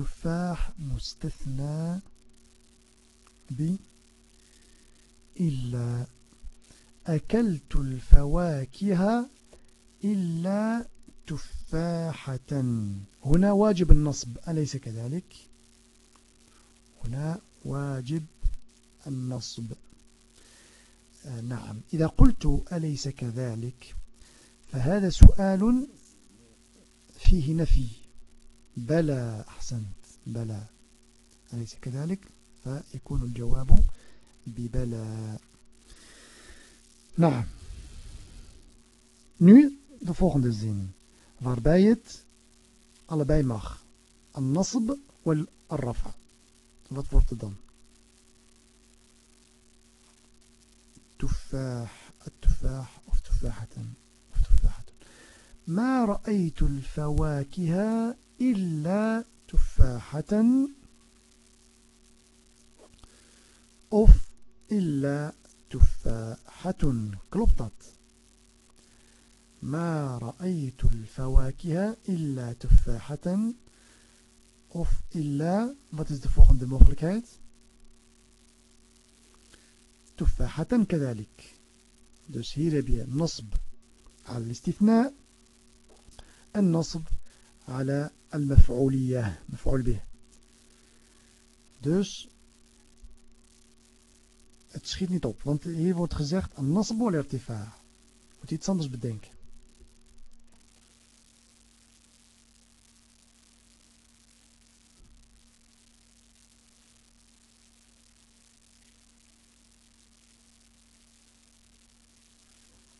S1: التفاح مستثنى ب إلا أكلت الفواكه إلا تفاحة. هنا واجب النصب أليس كذلك؟ هنا واجب النصب. آه نعم. إذا قلت أليس كذلك فهذا سؤال فيه نفي. بلى أحسنت بلى. أليس كذلك؟ فيكون الجواب ببلى. نعم. Nu de volgende zin, waarbij het allebei mag. An-nasb wal-rafa. Wat wordt het dan? تفاح التفاح of تفاحة ما رأيت الفواكه إلا تفاحة. of إلا تفاحة. klopt ما رأيت الفواكه إلا تفاحة. of إلا. Wat is de volgende mogelijkheid تفاحة كذلك. dus hier heb je نصب على الاستثناء. النصب ala al-maf'uliyah, bih. Dus het schiet niet op, want hier wordt gezegd een nasbol irtifa. Moet iets anders bedenken.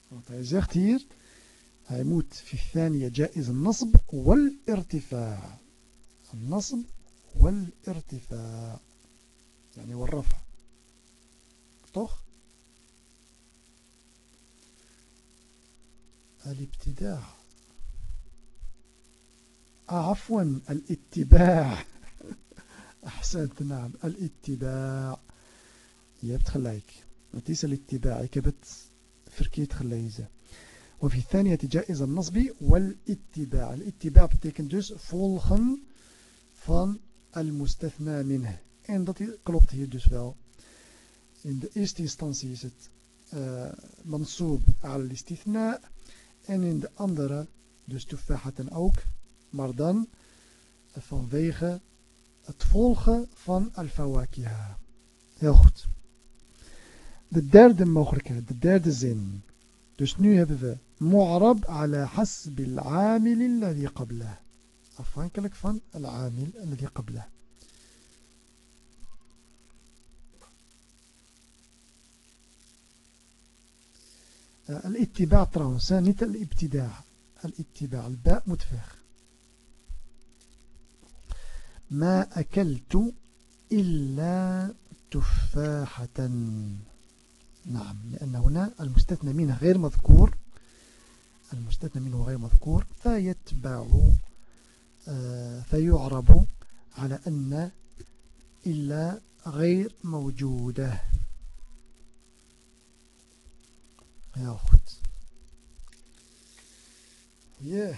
S1: Want hij zegt hier moet في الثانية جائز النصب والارتفاع. النصب والارتفاع. يعني والرفع. toch الابتداع. آه عفوا الاتباع. أحسنت نعم. الاتباع. Je hebt. Het is al-ittiba. Ik heb het verkeerd gelezen. وفي الثانية جائز النصب والاتباع الاتباع betekent dus volgen van al-mustathna minh en dat klopt hier dus wel in de eerste instantie is het uh, mansoob al-istithna en in de andere dus tufahatan ook maar dan vanwege het volgen van al-fawakiha heel goed de derde mogelijkheid de derde zin dus nu hebben we معرب على حسب العامل الذي قبله. afhankelijk van العامل الذي قبله. الاتباع trouwens niet الابتداع. الاتباع الباء متفخ ما أكلت إلا تفاحة. نعم لأن هنا المستثنى منه غير مذكور. المستثنى منه غير مذكور فيتبع آه، فيعرب على أن إلا غير موجودة heel goed yeah.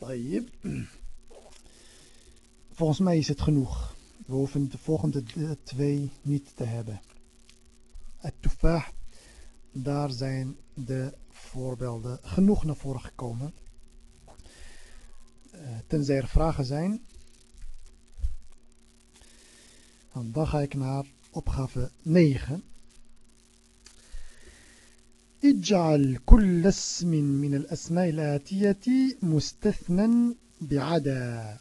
S1: طيب volgens mij is het genoeg we hoeven de volgende twee niet te hebben het tufah, daar zijn de voorbeelden genoeg naar voren gekomen. Uh, tenzij er vragen zijn. Dan ga ik naar opgave 9. اجعل كل اسم من الأسماء الآتية مستثنى بعدا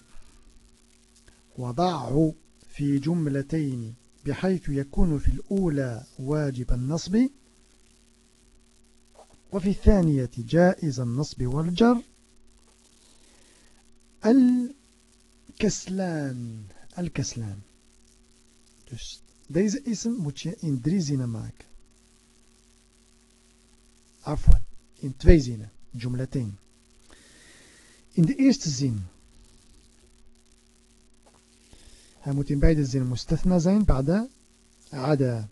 S1: وضعه في جملتين بحيث يكون في الأولى واجب النصب وفي الثانية جائز النصب والجر. الكسلان الكسلان. Dus deze اسم moet je in drie zinnen maken afwan in twee zinnen جملتين in de eerste zin Hij moet in beide zinnen mustathna zijn, ba'da ada.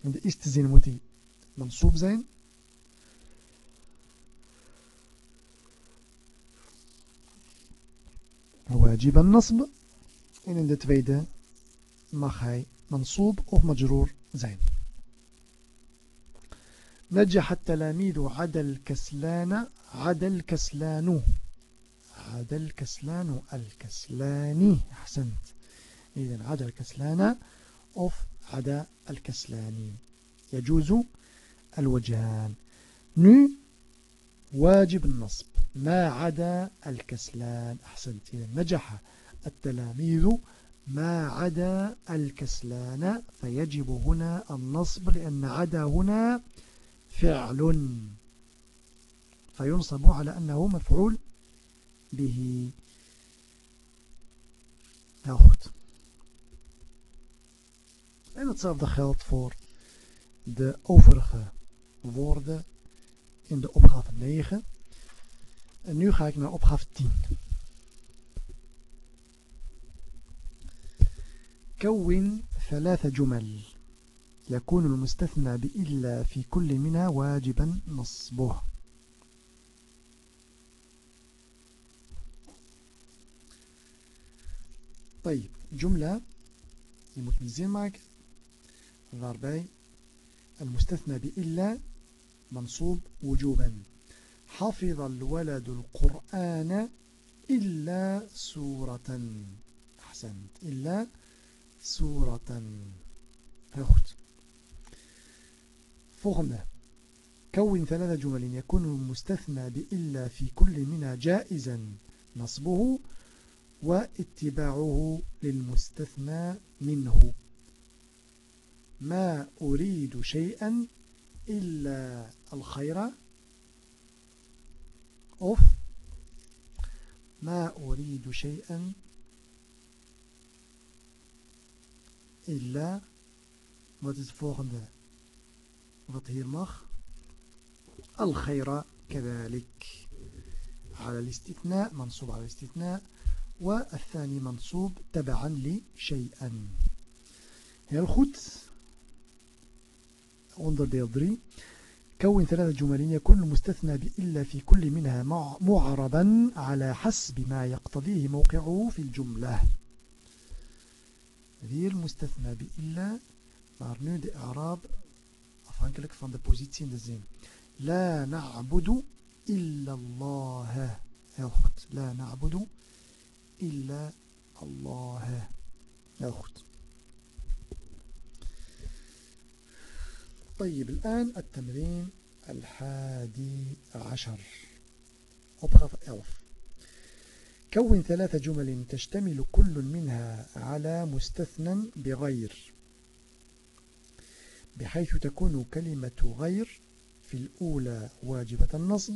S1: In de eerste zin moet hij mansoob zijn. واجب النصب en in de tweede mag hij mansoob of majroor zijn. نجح التلاميذ عدا الكسلان عدا الكسلان عاد الكسلان الكسلاني أحسنت. إذن عاد الكسلان أوف عدا الكسلاني يجوز الوجهان. نو واجب النصب. ما عدا الكسلان. أحسنت. إذن نجح التلاميذ. ما عدا الكسلان. فيجب هنا النصب لأن عدا هنا فعل. فينصب على أنه مفعول به. Heel goed. En hetzelfde geldt voor de overige woorden in de opgave 9. En nu ga ik naar opgave 10. كون ثلاث جمل يكون المستثنى بإلا في كل منها واجبا نصبه طيب جملة je moet een المستثنى بإلا منصوب وجوبا. حفظ الولد القرآن إلا سورة. أحسنت. إلا سورة. goed volgende كون ثلاث جمل يكون المستثنى بإلا في كل منها جائزا نصبه واتباعه للمستثنى منه. ما أريد شيئا إلا الخير. of ما أريد شيئا إلا is volgende mag الخير كذلك. على الاستثناء منصوب على الاستثناء. والثاني منصوب تبعا لشيئا heel goed onderdeel 3 كون ثلاثة جمل يكون المستثنى بإلا في كل منها معربا على حسب ما يقتضيه موقعه في الجملة Hier المستثنى بإلا maar nu de Arab afhankelijk van de positie in zin. La na'budu illa Allah. Heel goed. La na'budu Allah. Heel goed. طيب الآن التمرين الحادي عشر opgave 11 كون ثلاث جمل تشتمل كل منها على مستثنى بغير بحيث تكون كلمة غير في الأولى واجبة النصب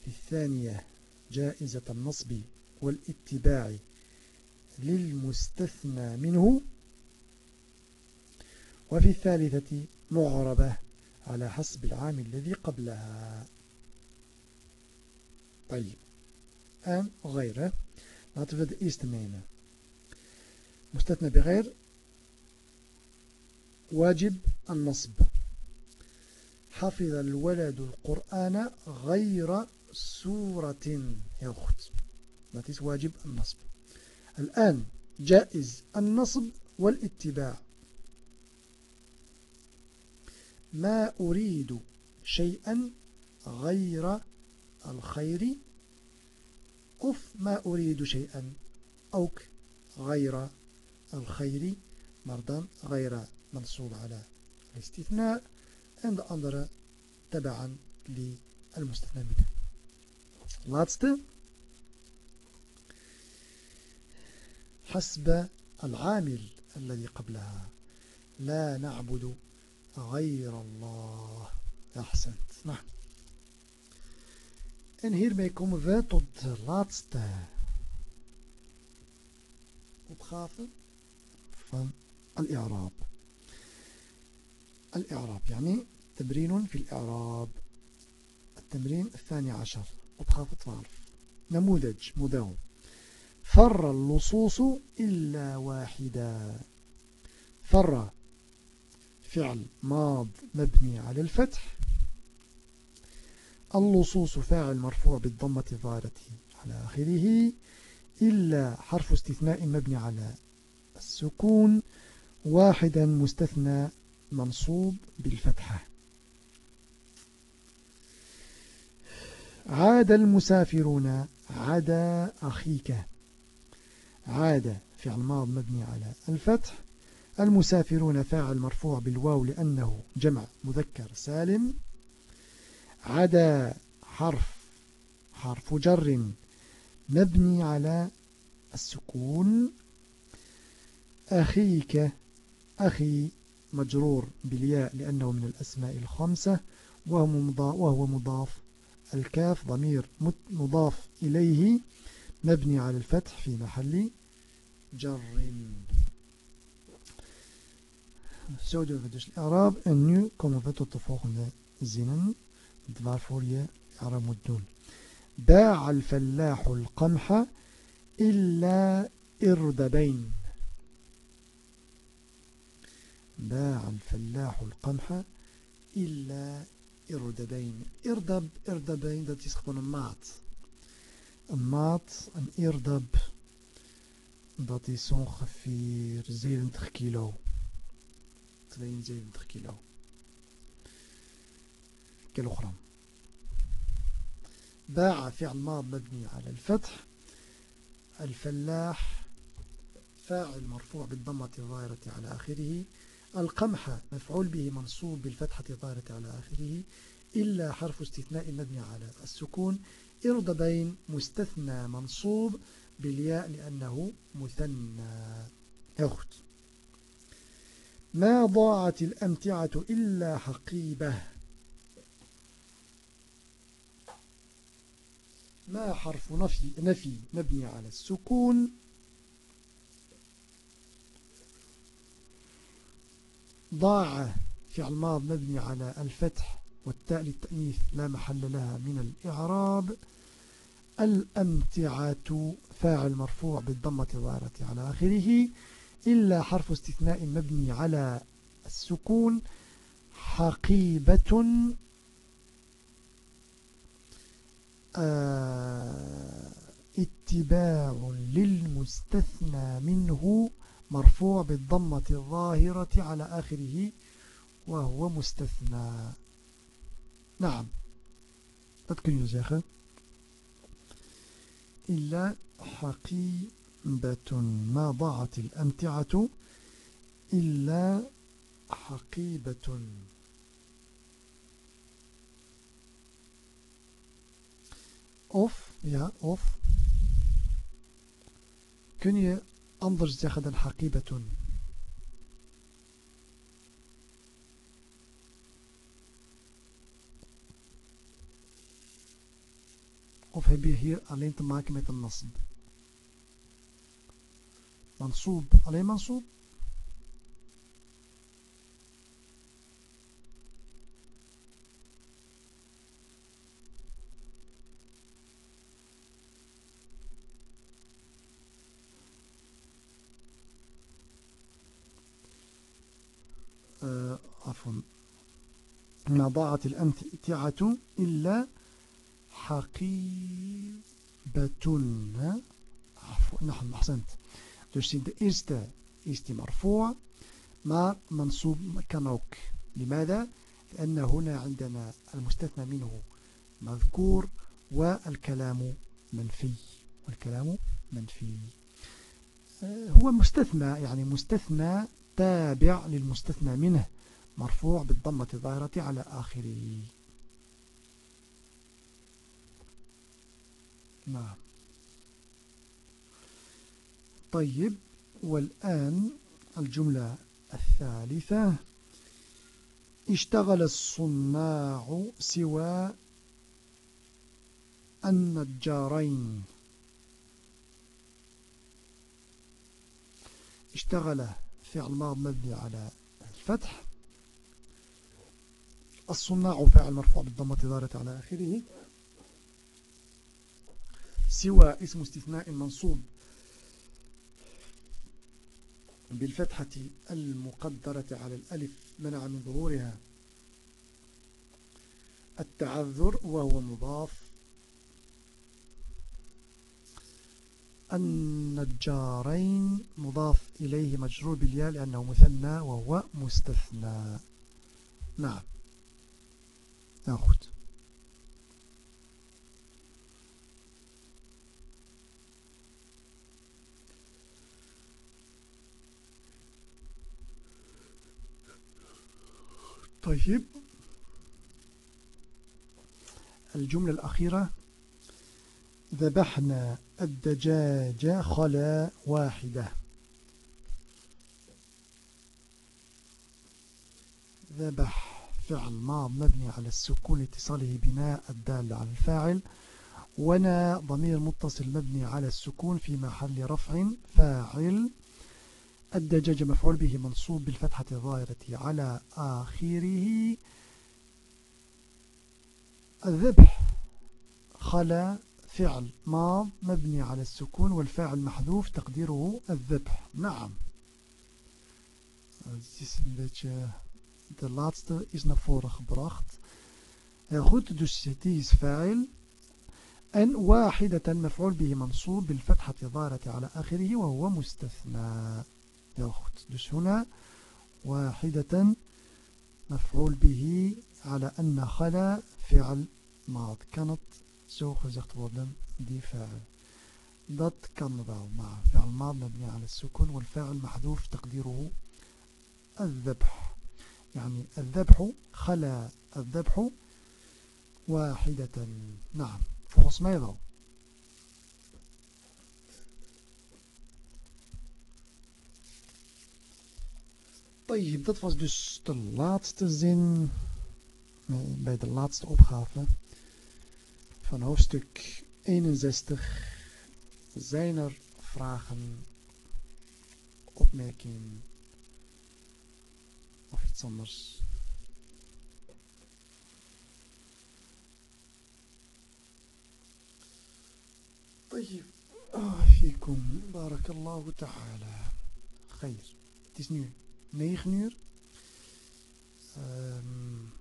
S1: في الثانية جائزة النصب والاتباع للمستثنى منه. وفي الثالثة معربة على حسب العام الذي قبلها. طيب en غيره laten we مستثنى بغير. واجب النصب. حفظ الولد القرآن غير سورة. heel goed dat is واجب النصب الآن جائز النصب والاتباع ما أريد شيئا غير الخير أف ما أريد شيئا أوك غير الخير مرضان غير منصوب على الاستثناء عند أندر تبعا للمستثنى منه laatste حسب العامل الذي قبلها. لا نعبد غير الله. أحسنت. نعم. En hiermee komen we tot de laatste opgave van al-i'raab. Al-i'raab, يعني تمرين في الإعراب. التمرين الثاني عشر. opgave 12 نموذج موديل فر اللصوص إلا واحدا. فر فعل ماض مبني على الفتح. اللصوص فاعل مرفوع بالضمة الظاهرة على آخره. إلا حرف استثناء مبني على السكون. واحدا مستثنى منصوب بالفتحة. عاد المسافرون عدا أخيك. عاد فعل ماض مبني على الفتح. المسافرون فاعل مرفوع بالواو لأنه جمع مذكر سالم. عدا حرف حرف جر مبني على السكون. أخيك أخي مجرور بالياء لأنه من الأسماء الخمسة وهو مضاف الكاف ضمير مضاف إليه مبني على الفتح في محل جر Zo doen we dus Arab. En nu komen we tot de volgende zinnen. Waarvoor je Arab moet doen. باع الفلاح القمح إلا إردبين باع الفلاح القمح إلا إردبين إردب إردبين dat is gewoon een maat een maat, een irdab dat is ongeveer 70 kilo 72 kilo كيلوغرام باع فعل ماض مبني على الفتح. الفلاح فاعل مرفوع بالضمة الظاهرة على آخره. القمح مفعول به منصوب بالفتحة الظاهرة على آخره. إلا حرف استثناء مبني على السكون. إرضبين مستثنى منصوب بالياء لأنه مثنى. يخت ما ضاعت الأمتعة إلا حقيبة. ما حرف نفي, نفي مبني على السكون. ضاع فعل ماض مبني على الفتح والتاء للتأنيث لا محل لها من الإعراب. الأمتعة فاعل مرفوع بالضمة الظاهرة على آخره إلا حرف استثناء مبني على السكون حقيبة آه، اتباع للمستثنى منه مرفوع بالضمة الظاهرة على آخره وهو مستثنى. نعم. dat kun je إلا حقيبة ما ضاعت الأمتعة إلا حقيبة Of, ja, of kun je anders zeggen dan haqibatun. Of heb je hier alleen te maken met een nasb? Mansoob, alleen mansoob? عفوا ما ضاعت الأمتعة إلا حقيبة عفوا نعم أحسنت. Dus in die مرفوع maar منصوب ook لماذا؟ لأن هنا عندنا المستثنى منه مذكور والكلام منفي. والكلام منفي. هو مستثنى يعني مستثنى تابع للمستثنى منه مرفوع بالضمة الظاهرة على آخره. نعم. طيب والآن الجملة الثالثة. اشتغل الصناع سوى النجارين. اشتغل فعل ماض مبني على الفتح. الصناع فاعل مرفوع بالضمة ظاهرة على آخره. سوى اسم استثناء منصوب بالفتحة المقدرة على الألف منع من ظهورها التعذر وهو مضاف النجارين مضاف إليه مجرور بالياء لأنه مثنى وهو مستثنى. نعم. Nou طيب. الجملة الأخيرة. ذبحنا الدجاج خلا واحدة. ذبح فعل ماض مبني على السكون اتصاله بناء الدال على الفاعل ونا ضمير متصل مبني على السكون في محل رفع فاعل الدجاج مفعول به منصوب بالفتحة الظاهرة على آخره الذبح خلا فعل ماض مبني على السكون والفاعل محذوف تقديره الذبح نعم Het is een beetje de laatste is naar voren gebracht. Heel goed, dus die is fa'il. Maf'ul bihi mansoob bil fathati dharati ala akhirih wa huwa mustathna. Heel goed. Dus huna wahidatan maf'ul bihi ala anna khala fi'al maad. Kan het zo gezegd worden, die fa'il. Dat kan wel, maar fi'al maad mabni ala sukun wal fa'il mahdoof taqdiruhu الذبح يعني الذبح خلا الذبح واحدة نعم volgens mij wel طيب dat was dus de laatste zin bij de laatste opgave van hoofdstuk 61 zijn er vragen opmerkingen of iets anders. طيب فيكم بارك الله تعالى خير het is nu 9 uur. Um,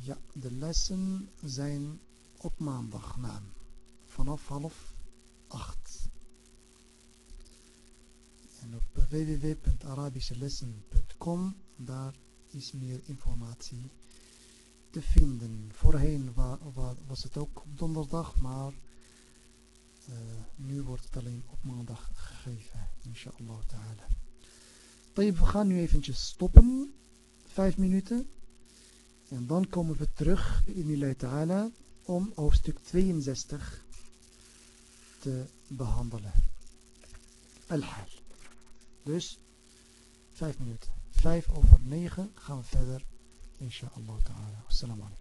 S1: ja, de lessen zijn op maandag naam vanaf half 8 en op www.arabischelessen.com daar is meer informatie te vinden. Voorheen was het ook op donderdag, maar eh, nu wordt het alleen op maandag gegeven, inshallah ta'ala. Tayyip, we gaan nu eventjes stoppen. Vijf minuten. En dan komen we terug in ta'ala om hoofdstuk 62 te behandelen. Al-Hal. Dus vijf minuten. Vijf over negen gaan we verder. Inshallah ta'ala. Assalamu alaikum.